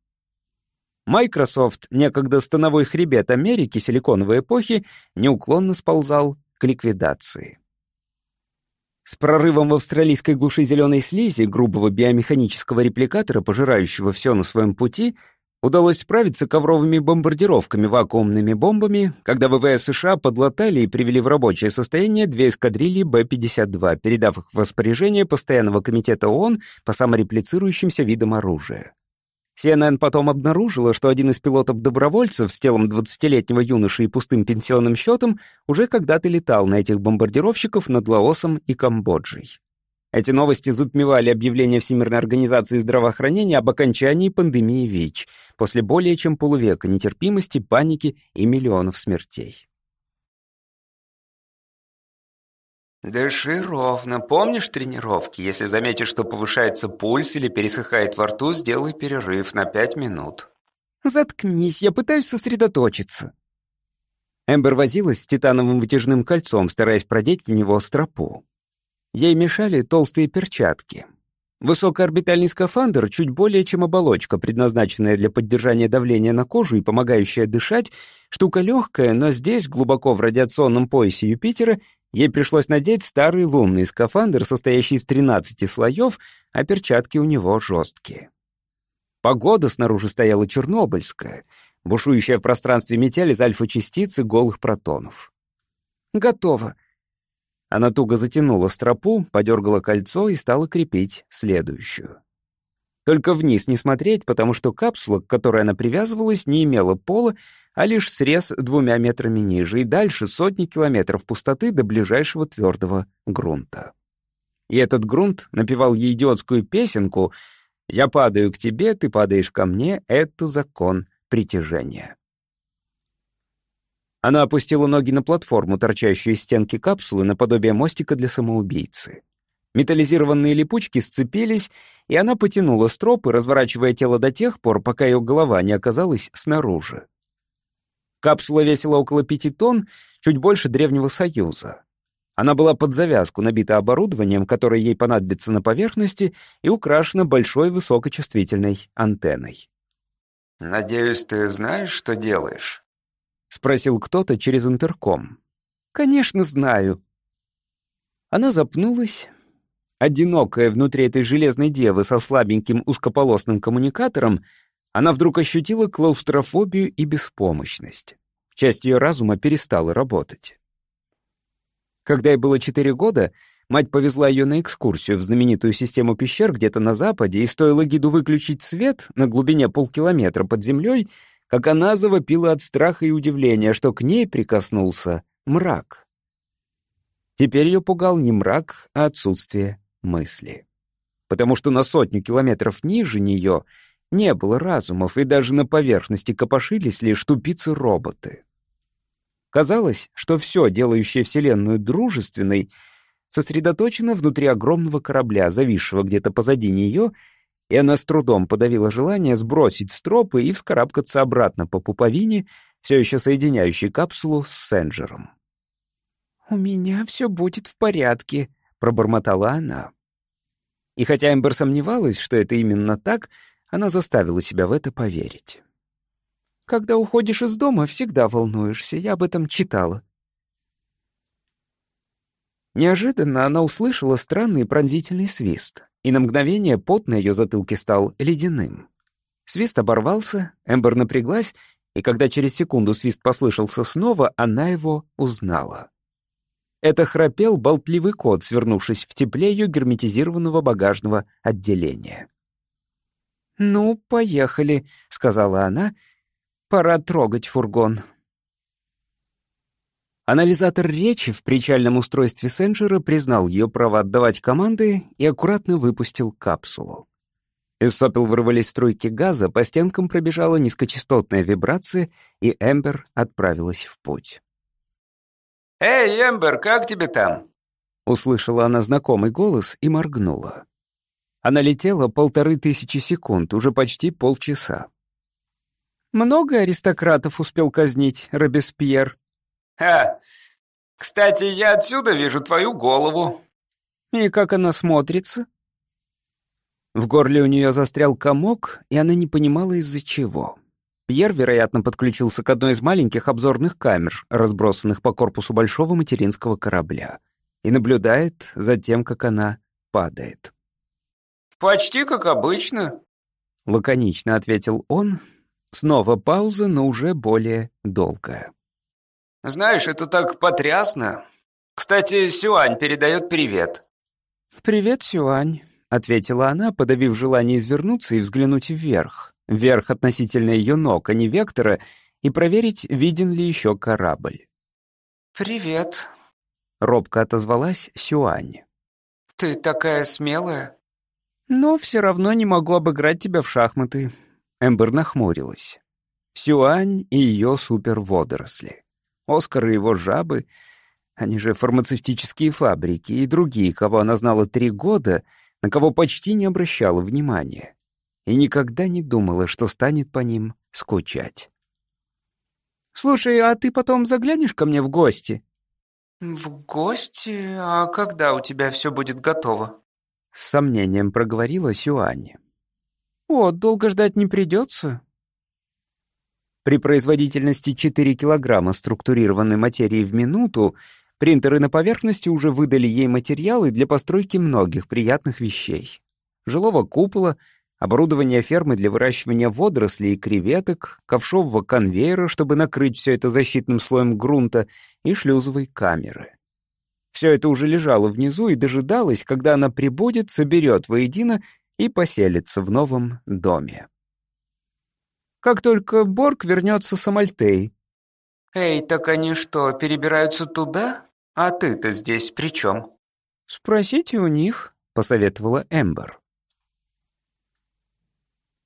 Microsoft, некогда становой хребет Америки силиконовой эпохи, неуклонно сползал к ликвидации. С прорывом в австралийской глуши зеленой слизи, грубого биомеханического репликатора, пожирающего все на своем пути, удалось справиться ковровыми бомбардировками, вакуумными бомбами, когда ВВС США подлатали и привели в рабочее состояние две эскадрильи Б-52, передав их в распоряжение Постоянного комитета ООН по самореплицирующимся видам оружия. CNN потом обнаружила, что один из пилотов-добровольцев с телом 20-летнего юноши и пустым пенсионным счетом уже когда-то летал на этих бомбардировщиков над Лаосом и Камбоджей. Эти новости затмевали объявление Всемирной организации здравоохранения об окончании пандемии ВИЧ после более чем полувека нетерпимости, паники и миллионов смертей. «Дыши ровно. Помнишь тренировки? Если заметишь, что повышается пульс или пересыхает во рту, сделай перерыв на пять минут». «Заткнись, я пытаюсь сосредоточиться». Эмбер возилась с титановым вытяжным кольцом, стараясь продеть в него стропу. Ей мешали толстые перчатки. Высокоорбитальный скафандр, чуть более чем оболочка, предназначенная для поддержания давления на кожу и помогающая дышать, штука легкая, но здесь, глубоко в радиационном поясе Юпитера, Ей пришлось надеть старый лунный скафандр, состоящий из 13 слоев, а перчатки у него жесткие. Погода снаружи стояла чернобыльская, бушующая в пространстве метель из альфа-частиц и голых протонов. «Готово». Она туго затянула стропу, подергала кольцо и стала крепить следующую. Только вниз не смотреть, потому что капсула, к которой она привязывалась, не имела пола, а лишь срез двумя метрами ниже и дальше сотни километров пустоты до ближайшего твердого грунта. И этот грунт напевал ей идиотскую песенку «Я падаю к тебе, ты падаешь ко мне, это закон притяжения». Она опустила ноги на платформу, торчащую из стенки капсулы, наподобие мостика для самоубийцы. Металлизированные липучки сцепились, и она потянула стропы, разворачивая тело до тех пор, пока ее голова не оказалась снаружи. Капсула весила около пяти тонн, чуть больше Древнего Союза. Она была под завязку, набита оборудованием, которое ей понадобится на поверхности, и украшена большой высокочувствительной антенной. «Надеюсь, ты знаешь, что делаешь?» — спросил кто-то через интерком. «Конечно, знаю». Она запнулась, одинокая внутри этой железной девы со слабеньким узкополосным коммуникатором, она вдруг ощутила клаустрофобию и беспомощность. Часть ее разума перестала работать. Когда ей было четыре года, мать повезла ее на экскурсию в знаменитую систему пещер где-то на западе, и стоило гиду выключить свет на глубине полкилометра под землей, как она завопила от страха и удивления, что к ней прикоснулся мрак. Теперь ее пугал не мрак, а отсутствие мысли. Потому что на сотню километров ниже нее не было разумов, и даже на поверхности копошились лишь тупицы-роботы. Казалось, что все, делающее Вселенную дружественной, сосредоточено внутри огромного корабля, зависшего где-то позади нее, и она с трудом подавила желание сбросить стропы и вскарабкаться обратно по пуповине, все еще соединяющей капсулу с Сенджером. «У меня все будет в порядке», — пробормотала она. И хотя Эмбер сомневалась, что это именно так, она заставила себя в это поверить. «Когда уходишь из дома, всегда волнуешься, я об этом читала». Неожиданно она услышала странный пронзительный свист, и на мгновение пот на ее затылке стал ледяным. Свист оборвался, Эмбер напряглась, и когда через секунду свист послышался снова, она его узнала. Это храпел болтливый кот, свернувшись в тепле ее герметизированного багажного отделения. «Ну, поехали», — сказала она. «Пора трогать фургон». Анализатор речи в причальном устройстве Сенджера признал ее право отдавать команды и аккуратно выпустил капсулу. Из сопел вырвались струйки газа, по стенкам пробежала низкочастотная вибрация, и Эмбер отправилась в путь. «Эй, Эмбер, как тебе там?» Услышала она знакомый голос и моргнула. Она летела полторы тысячи секунд, уже почти полчаса. Много аристократов успел казнить Робеспьер. «Ха! Кстати, я отсюда вижу твою голову». «И как она смотрится?» В горле у нее застрял комок, и она не понимала, из-за чего. Пьер, вероятно, подключился к одной из маленьких обзорных камер, разбросанных по корпусу большого материнского корабля, и наблюдает за тем, как она падает. «Почти как обычно», — лаконично ответил он. Снова пауза, но уже более долгая. «Знаешь, это так потрясно. Кстати, Сюань передает привет». «Привет, Сюань», — ответила она, подавив желание извернуться и взглянуть вверх. Вверх относительно ее ног, а не вектора, и проверить, виден ли еще корабль. «Привет», — робко отозвалась Сюань. «Ты такая смелая». «Но все равно не могу обыграть тебя в шахматы». Эмбер нахмурилась. Сюань и ее суперводоросли. Оскар и его жабы, они же фармацевтические фабрики и другие, кого она знала три года, на кого почти не обращала внимания. И никогда не думала, что станет по ним скучать. «Слушай, а ты потом заглянешь ко мне в гости?» «В гости? А когда у тебя все будет готово?» С сомнением проговорила Сюань. «О, долго ждать не придется». При производительности 4 килограмма структурированной материи в минуту принтеры на поверхности уже выдали ей материалы для постройки многих приятных вещей. Жилого купола, оборудование фермы для выращивания водорослей и креветок, ковшового конвейера, чтобы накрыть все это защитным слоем грунта, и шлюзовой камеры. Все это уже лежало внизу и дожидалось, когда она прибудет, соберет воедино и поселится в новом доме. Как только Борг вернется с Амальтей. «Эй, так они что, перебираются туда? А ты-то здесь при чем?» «Спросите у них», — посоветовала Эмбер.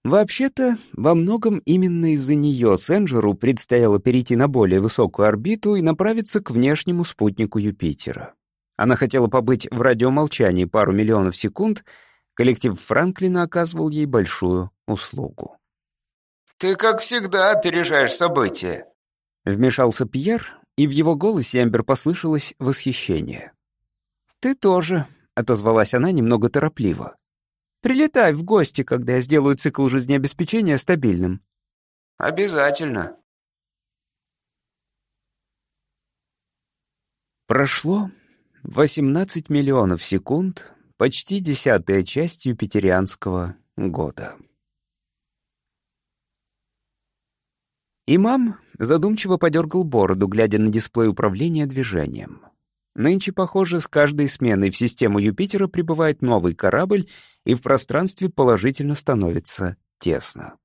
Вообще-то, во многом именно из-за нее Сенджеру предстояло перейти на более высокую орбиту и направиться к внешнему спутнику Юпитера. Она хотела побыть в радиомолчании пару миллионов секунд, коллектив Франклина оказывал ей большую услугу. «Ты, как всегда, опережаешь события», — вмешался Пьер, и в его голосе Эмбер послышалось восхищение. «Ты тоже», — отозвалась она немного торопливо. «Прилетай в гости, когда я сделаю цикл жизнеобеспечения стабильным». «Обязательно». Прошло 18 миллионов секунд, почти десятая часть юпитерианского года. Имам задумчиво подергал бороду, глядя на дисплей управления движением. Нынче, похоже, с каждой сменой в систему Юпитера прибывает новый корабль, и в пространстве положительно становится тесно.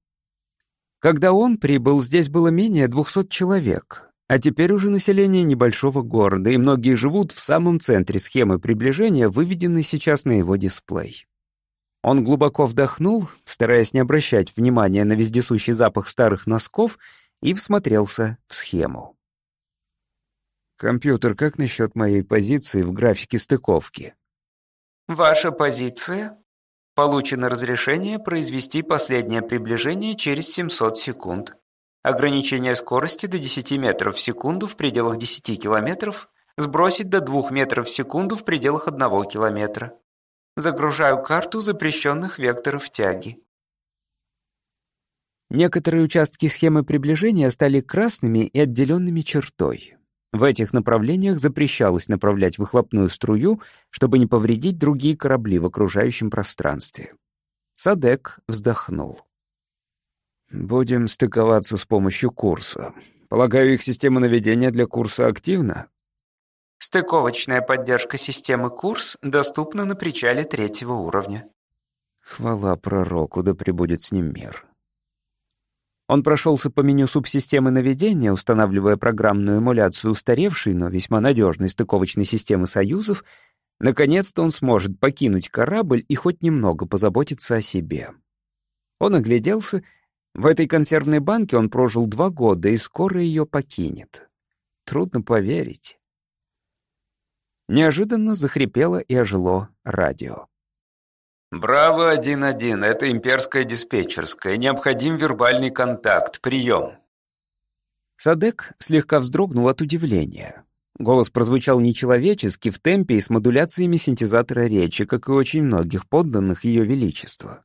Когда он прибыл, здесь было менее 200 человек, а теперь уже население небольшого города, и многие живут в самом центре схемы приближения, выведенной сейчас на его дисплей. Он глубоко вдохнул, стараясь не обращать внимания на вездесущий запах старых носков, и всмотрелся в схему. «Компьютер, как насчет моей позиции в графике стыковки?» «Ваша позиция? Получено разрешение произвести последнее приближение через 700 секунд. Ограничение скорости до 10 метров в секунду в пределах 10 километров, сбросить до 2 метров в секунду в пределах 1 километра. Загружаю карту запрещенных векторов тяги. Некоторые участки схемы приближения стали красными и отделенными чертой. В этих направлениях запрещалось направлять выхлопную струю, чтобы не повредить другие корабли в окружающем пространстве. Садек вздохнул. Будем стыковаться с помощью курса. Полагаю, их система наведения для курса активна? Стыковочная поддержка системы курс доступна на причале третьего уровня. Хвала пророку, да пребудет с ним мир. Он прошелся по меню субсистемы наведения, устанавливая программную эмуляцию устаревшей, но весьма надежной стыковочной системы союзов. Наконец-то он сможет покинуть корабль и хоть немного позаботиться о себе. Он огляделся в этой консервной банке он прожил два года и скоро ее покинет. Трудно поверить. Неожиданно захрипело и ожило радио. «Браво-1-1, это имперская диспетчерская. Необходим вербальный контакт. Прием». Садек слегка вздрогнул от удивления. Голос прозвучал нечеловечески, в темпе и с модуляциями синтезатора речи, как и очень многих подданных Ее Величества.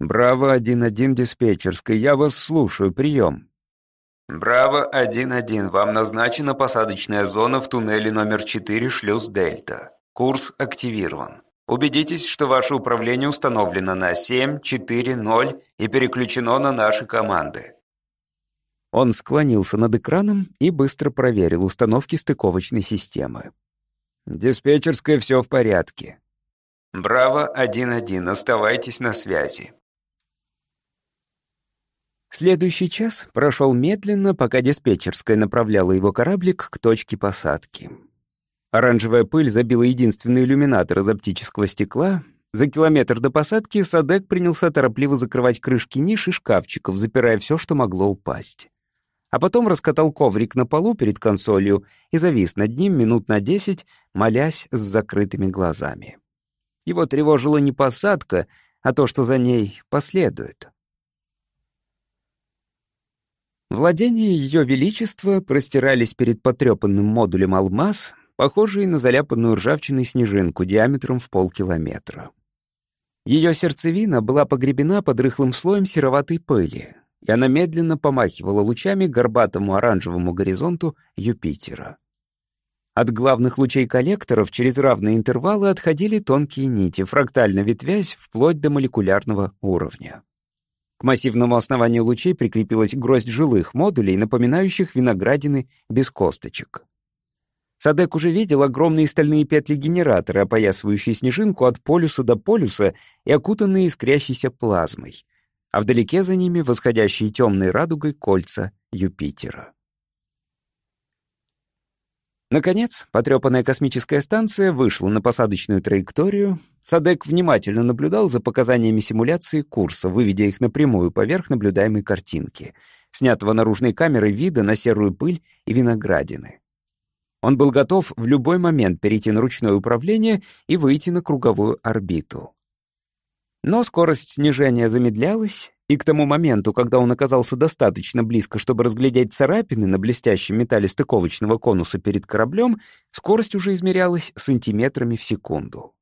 «Браво-1-1, диспетчерская, я вас слушаю, прием». «Браво-1-1, вам назначена посадочная зона в туннеле номер 4, шлюз Дельта. Курс активирован. Убедитесь, что ваше управление установлено на 7, 4, 0 и переключено на наши команды. Он склонился над экраном и быстро проверил установки стыковочной системы. «Диспетчерская, все в порядке». «Браво-1-1, оставайтесь на связи». Следующий час прошел медленно, пока диспетчерская направляла его кораблик к точке посадки. Оранжевая пыль забила единственный иллюминатор из оптического стекла. За километр до посадки Садек принялся торопливо закрывать крышки ниш и шкафчиков, запирая все, что могло упасть а потом раскатал коврик на полу перед консолью и завис над ним минут на десять, молясь с закрытыми глазами. Его тревожила не посадка, а то, что за ней последует. Владения Ее Величества простирались перед потрепанным модулем «Алмаз», похожие на заляпанную ржавчиной снежинку диаметром в полкилометра. Ее сердцевина была погребена под рыхлым слоем сероватой пыли, и она медленно помахивала лучами горбатому оранжевому горизонту Юпитера. От главных лучей коллекторов через равные интервалы отходили тонкие нити, фрактально ветвясь вплоть до молекулярного уровня. К массивному основанию лучей прикрепилась гроздь жилых модулей, напоминающих виноградины без косточек. Садек уже видел огромные стальные петли генератора, опоясывающие снежинку от полюса до полюса и окутанные искрящейся плазмой — а вдалеке за ними восходящие темной радугой кольца Юпитера. Наконец, потрепанная космическая станция вышла на посадочную траекторию. Садек внимательно наблюдал за показаниями симуляции курса, выведя их напрямую поверх наблюдаемой картинки, снятого наружной камерой вида на серую пыль и виноградины. Он был готов в любой момент перейти на ручное управление и выйти на круговую орбиту. Но скорость снижения замедлялась, и к тому моменту, когда он оказался достаточно близко, чтобы разглядеть царапины на блестящем металле стыковочного конуса перед кораблем, скорость уже измерялась сантиметрами в секунду.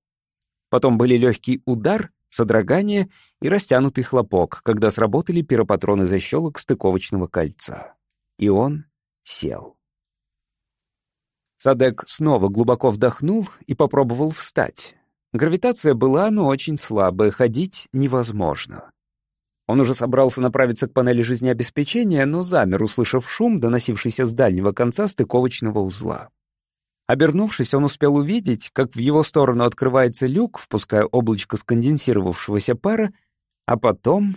Потом были легкий удар, содрогание и растянутый хлопок, когда сработали пиропатроны защелок стыковочного кольца. И он сел. Садек снова глубоко вдохнул и попробовал встать. Гравитация была, но очень слабая, ходить невозможно. Он уже собрался направиться к панели жизнеобеспечения, но замер, услышав шум, доносившийся с дальнего конца стыковочного узла. Обернувшись, он успел увидеть, как в его сторону открывается люк, впуская облачко сконденсировавшегося пара, а потом...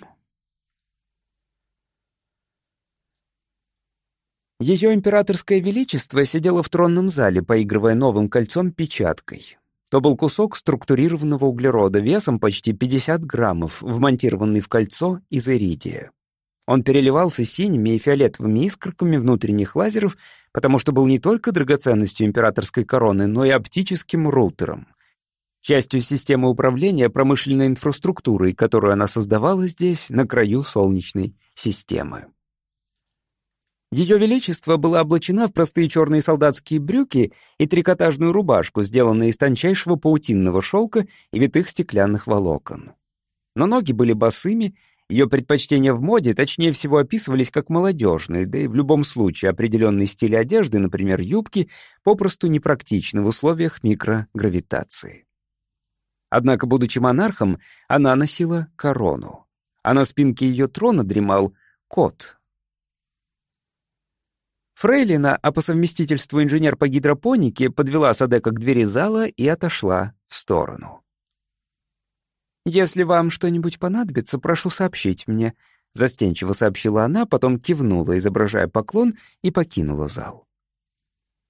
Ее императорское величество сидело в тронном зале, поигрывая новым кольцом-печаткой то был кусок структурированного углерода весом почти 50 граммов, вмонтированный в кольцо из иридия. Он переливался синими и фиолетовыми искорками внутренних лазеров, потому что был не только драгоценностью императорской короны, но и оптическим роутером, частью системы управления промышленной инфраструктурой, которую она создавала здесь, на краю Солнечной системы. Ее Величество было облачена в простые черные солдатские брюки и трикотажную рубашку, сделанную из тончайшего паутинного шелка и витых стеклянных волокон. Но ноги были босыми, ее предпочтения в моде точнее всего описывались как молодежные, да и в любом случае определенный стиль одежды, например, юбки, попросту непрактичны в условиях микрогравитации. Однако, будучи монархом, она носила корону, а на спинке ее трона дремал кот — Фрейлина, а по совместительству инженер по гидропонике, подвела Садека к двери зала и отошла в сторону. «Если вам что-нибудь понадобится, прошу сообщить мне», — застенчиво сообщила она, потом кивнула, изображая поклон, и покинула зал.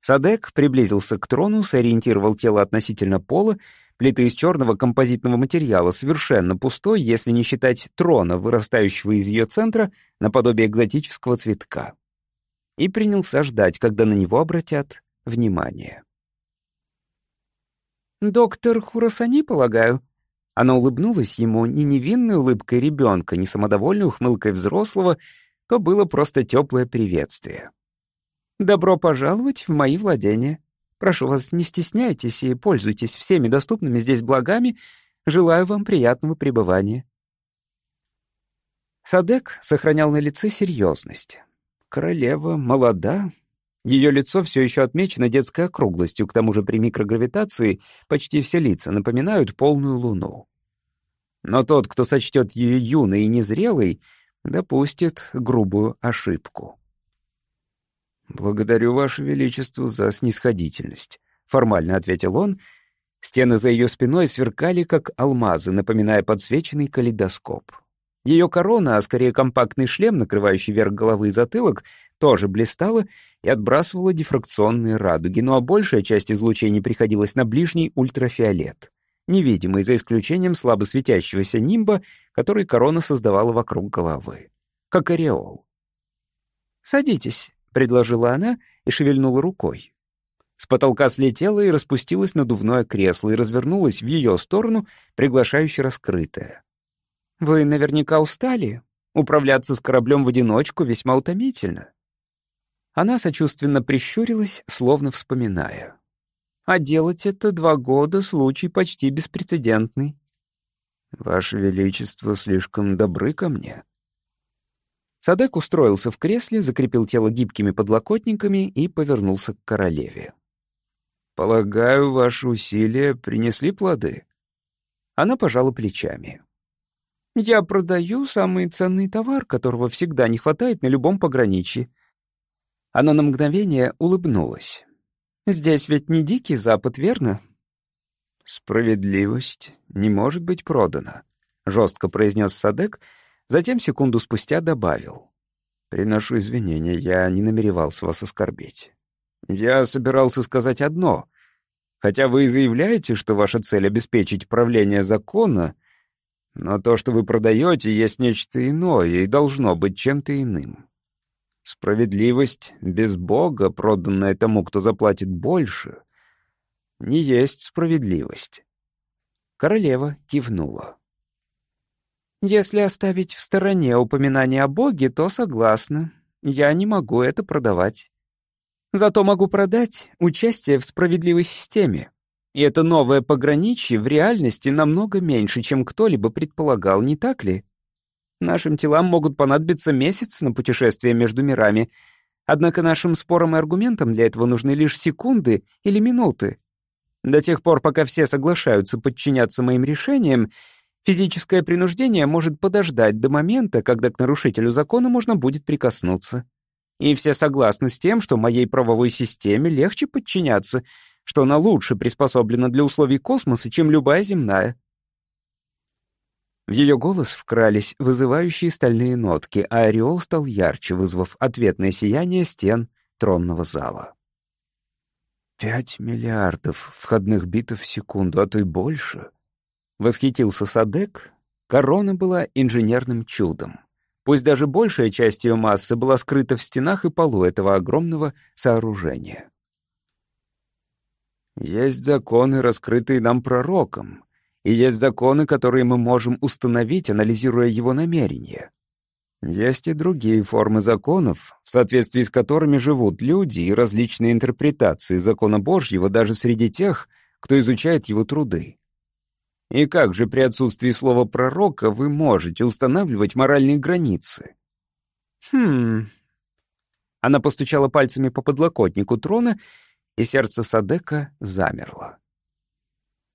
Садек приблизился к трону, сориентировал тело относительно пола, плиты из черного композитного материала, совершенно пустой, если не считать трона, вырастающего из ее центра, наподобие экзотического цветка и принялся ждать, когда на него обратят внимание. «Доктор Хурасани, полагаю?» Она улыбнулась ему не невинной улыбкой ребенка, не самодовольной ухмылкой взрослого, то было просто теплое приветствие. «Добро пожаловать в мои владения. Прошу вас, не стесняйтесь и пользуйтесь всеми доступными здесь благами. Желаю вам приятного пребывания». Садек сохранял на лице серьезность. Королева молода. Ее лицо все еще отмечено детской округлостью, к тому же при микрогравитации почти все лица напоминают полную луну. Но тот, кто сочтет ее юной и незрелой, допустит грубую ошибку. «Благодарю, Ваше Величество, за снисходительность», — формально ответил он. Стены за ее спиной сверкали, как алмазы, напоминая подсвеченный калейдоскоп. Ее корона, а скорее компактный шлем, накрывающий верх головы и затылок, тоже блистала и отбрасывала дифракционные радуги, ну а большая часть излучений приходилась на ближний ультрафиолет, невидимый за исключением слабо светящегося нимба, который корона создавала вокруг головы. Как ореол. «Садитесь», — предложила она и шевельнула рукой. С потолка слетела и распустилось надувное кресло и развернулось в ее сторону, приглашающе раскрытое. «Вы наверняка устали. Управляться с кораблем в одиночку весьма утомительно». Она сочувственно прищурилась, словно вспоминая. «А делать это два года — случай почти беспрецедентный». «Ваше Величество слишком добры ко мне», Садек устроился в кресле, закрепил тело гибкими подлокотниками и повернулся к королеве. «Полагаю, ваши усилия принесли плоды?» Она пожала плечами. «Я продаю самый ценный товар, которого всегда не хватает на любом пограничье». Она на мгновение улыбнулась. «Здесь ведь не дикий запад, верно?» «Справедливость не может быть продана», — жестко произнес Садек, — Затем секунду спустя добавил. «Приношу извинения, я не намеревался вас оскорбить. Я собирался сказать одно. Хотя вы и заявляете, что ваша цель — обеспечить правление закона, но то, что вы продаете, есть нечто иное и должно быть чем-то иным. Справедливость без Бога, проданная тому, кто заплатит больше, не есть справедливость». Королева кивнула. Если оставить в стороне упоминание о Боге, то согласна. Я не могу это продавать. Зато могу продать участие в справедливой системе. И это новое пограничье в реальности намного меньше, чем кто-либо предполагал, не так ли? Нашим телам могут понадобиться месяцы на путешествие между мирами, однако нашим спорам и аргументам для этого нужны лишь секунды или минуты. До тех пор, пока все соглашаются подчиняться моим решениям, Физическое принуждение может подождать до момента, когда к нарушителю закона можно будет прикоснуться. И все согласны с тем, что моей правовой системе легче подчиняться, что она лучше приспособлена для условий космоса, чем любая земная. В ее голос вкрались вызывающие стальные нотки, а ореол стал ярче, вызвав ответное сияние стен тронного зала. Пять миллиардов входных битов в секунду, а то и больше. Восхитился Садек. Корона была инженерным чудом. Пусть даже большая часть ее массы была скрыта в стенах и полу этого огромного сооружения. Есть законы, раскрытые нам пророком, и есть законы, которые мы можем установить, анализируя его намерения. Есть и другие формы законов, в соответствии с которыми живут люди, и различные интерпретации закона Божьего даже среди тех, кто изучает его труды. И как же при отсутствии слова пророка вы можете устанавливать моральные границы? Хм. Она постучала пальцами по подлокотнику трона, и сердце Садека замерло.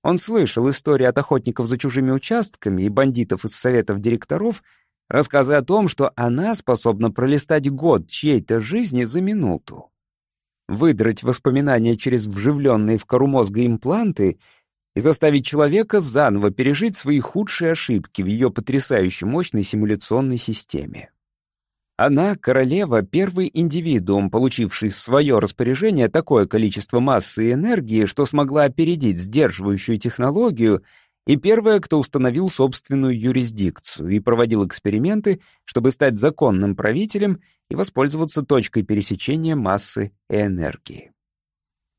Он слышал истории от охотников за чужими участками и бандитов из советов директоров, рассказы о том, что она способна пролистать год чьей-то жизни за минуту. Выдрать воспоминания через вживленные в кору мозга импланты и заставить человека заново пережить свои худшие ошибки в ее потрясающе мощной симуляционной системе. Она, королева, первый индивидуум, получивший в свое распоряжение такое количество массы и энергии, что смогла опередить сдерживающую технологию, и первая, кто установил собственную юрисдикцию и проводил эксперименты, чтобы стать законным правителем и воспользоваться точкой пересечения массы и энергии.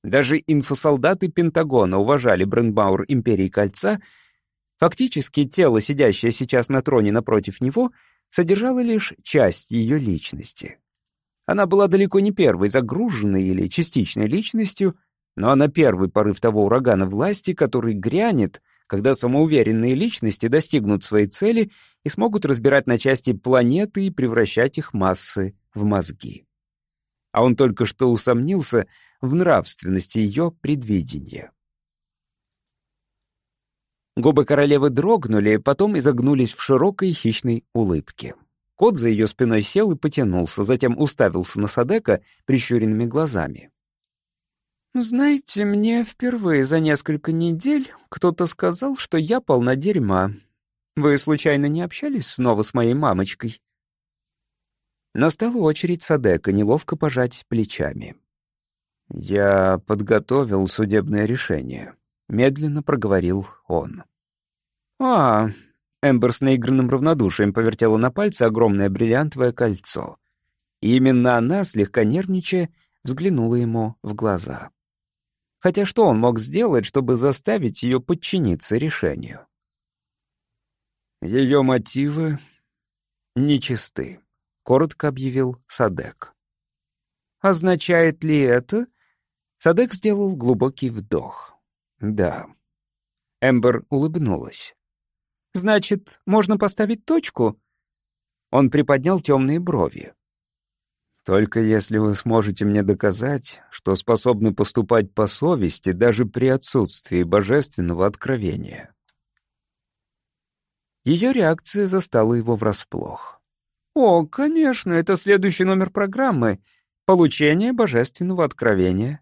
Даже инфосолдаты Пентагона уважали Бренбауэр Империи Кольца, Фактически, тело, сидящее сейчас на троне напротив него, содержало лишь часть ее личности. Она была далеко не первой загруженной или частичной личностью, но она первый порыв того урагана власти, который грянет, когда самоуверенные личности достигнут своей цели и смогут разбирать на части планеты и превращать их массы в мозги. А он только что усомнился в нравственности ее предвидения. Губы королевы дрогнули, потом изогнулись в широкой хищной улыбке. Кот за ее спиной сел и потянулся, затем уставился на Садека прищуренными глазами. «Знаете, мне впервые за несколько недель кто-то сказал, что я полна дерьма. Вы случайно не общались снова с моей мамочкой?» Настала очередь Садека неловко пожать плечами. «Я подготовил судебное решение», — медленно проговорил он. «А...» — Эмбер с наигранным равнодушием повертела на пальце огромное бриллиантовое кольцо. И именно она, слегка нервничая, взглянула ему в глаза. Хотя что он мог сделать, чтобы заставить ее подчиниться решению? «Ее мотивы нечисты», — коротко объявил Садек. «Означает ли это?» Садек сделал глубокий вдох. «Да». Эмбер улыбнулась. «Значит, можно поставить точку?» Он приподнял темные брови. «Только если вы сможете мне доказать, что способны поступать по совести даже при отсутствии божественного откровения». Ее реакция застала его врасплох. «О, конечно, это следующий номер программы. Получение божественного откровения».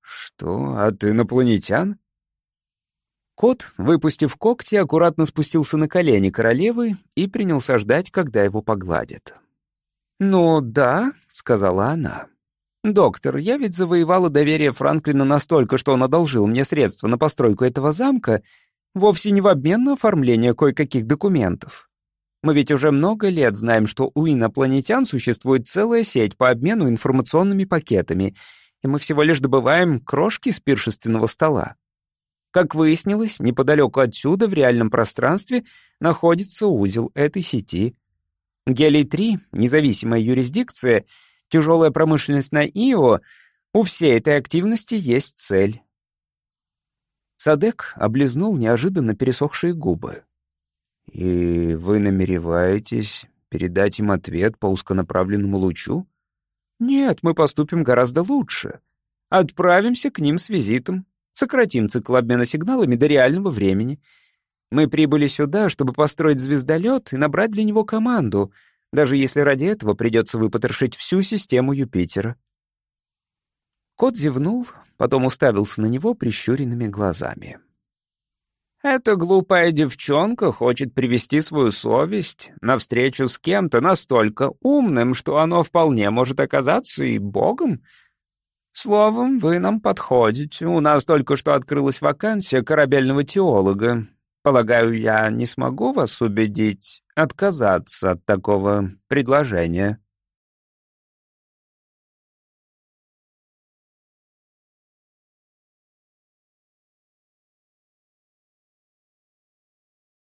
«Что, от инопланетян?» Кот, выпустив когти, аккуратно спустился на колени королевы и принялся ждать, когда его погладят. «Ну да», — сказала она. «Доктор, я ведь завоевала доверие Франклина настолько, что он одолжил мне средства на постройку этого замка, вовсе не в обмен на оформление кое-каких документов. Мы ведь уже много лет знаем, что у инопланетян существует целая сеть по обмену информационными пакетами, и мы всего лишь добываем крошки с пиршественного стола. Как выяснилось, неподалеку отсюда, в реальном пространстве, находится узел этой сети. Гелий-3, независимая юрисдикция, тяжелая промышленность на Ио, у всей этой активности есть цель. Садек облизнул неожиданно пересохшие губы. «И вы намереваетесь передать им ответ по узконаправленному лучу?» «Нет, мы поступим гораздо лучше. Отправимся к ним с визитом. Сократим цикл обмена сигналами до реального времени. Мы прибыли сюда, чтобы построить звездолет и набрать для него команду, даже если ради этого придется выпотрошить всю систему Юпитера». Кот зевнул, потом уставился на него прищуренными глазами. «Эта глупая девчонка хочет привести свою совесть навстречу с кем-то настолько умным, что оно вполне может оказаться и богом», Словом, вы нам подходите. У нас только что открылась вакансия корабельного теолога. Полагаю, я не смогу вас убедить отказаться от такого предложения».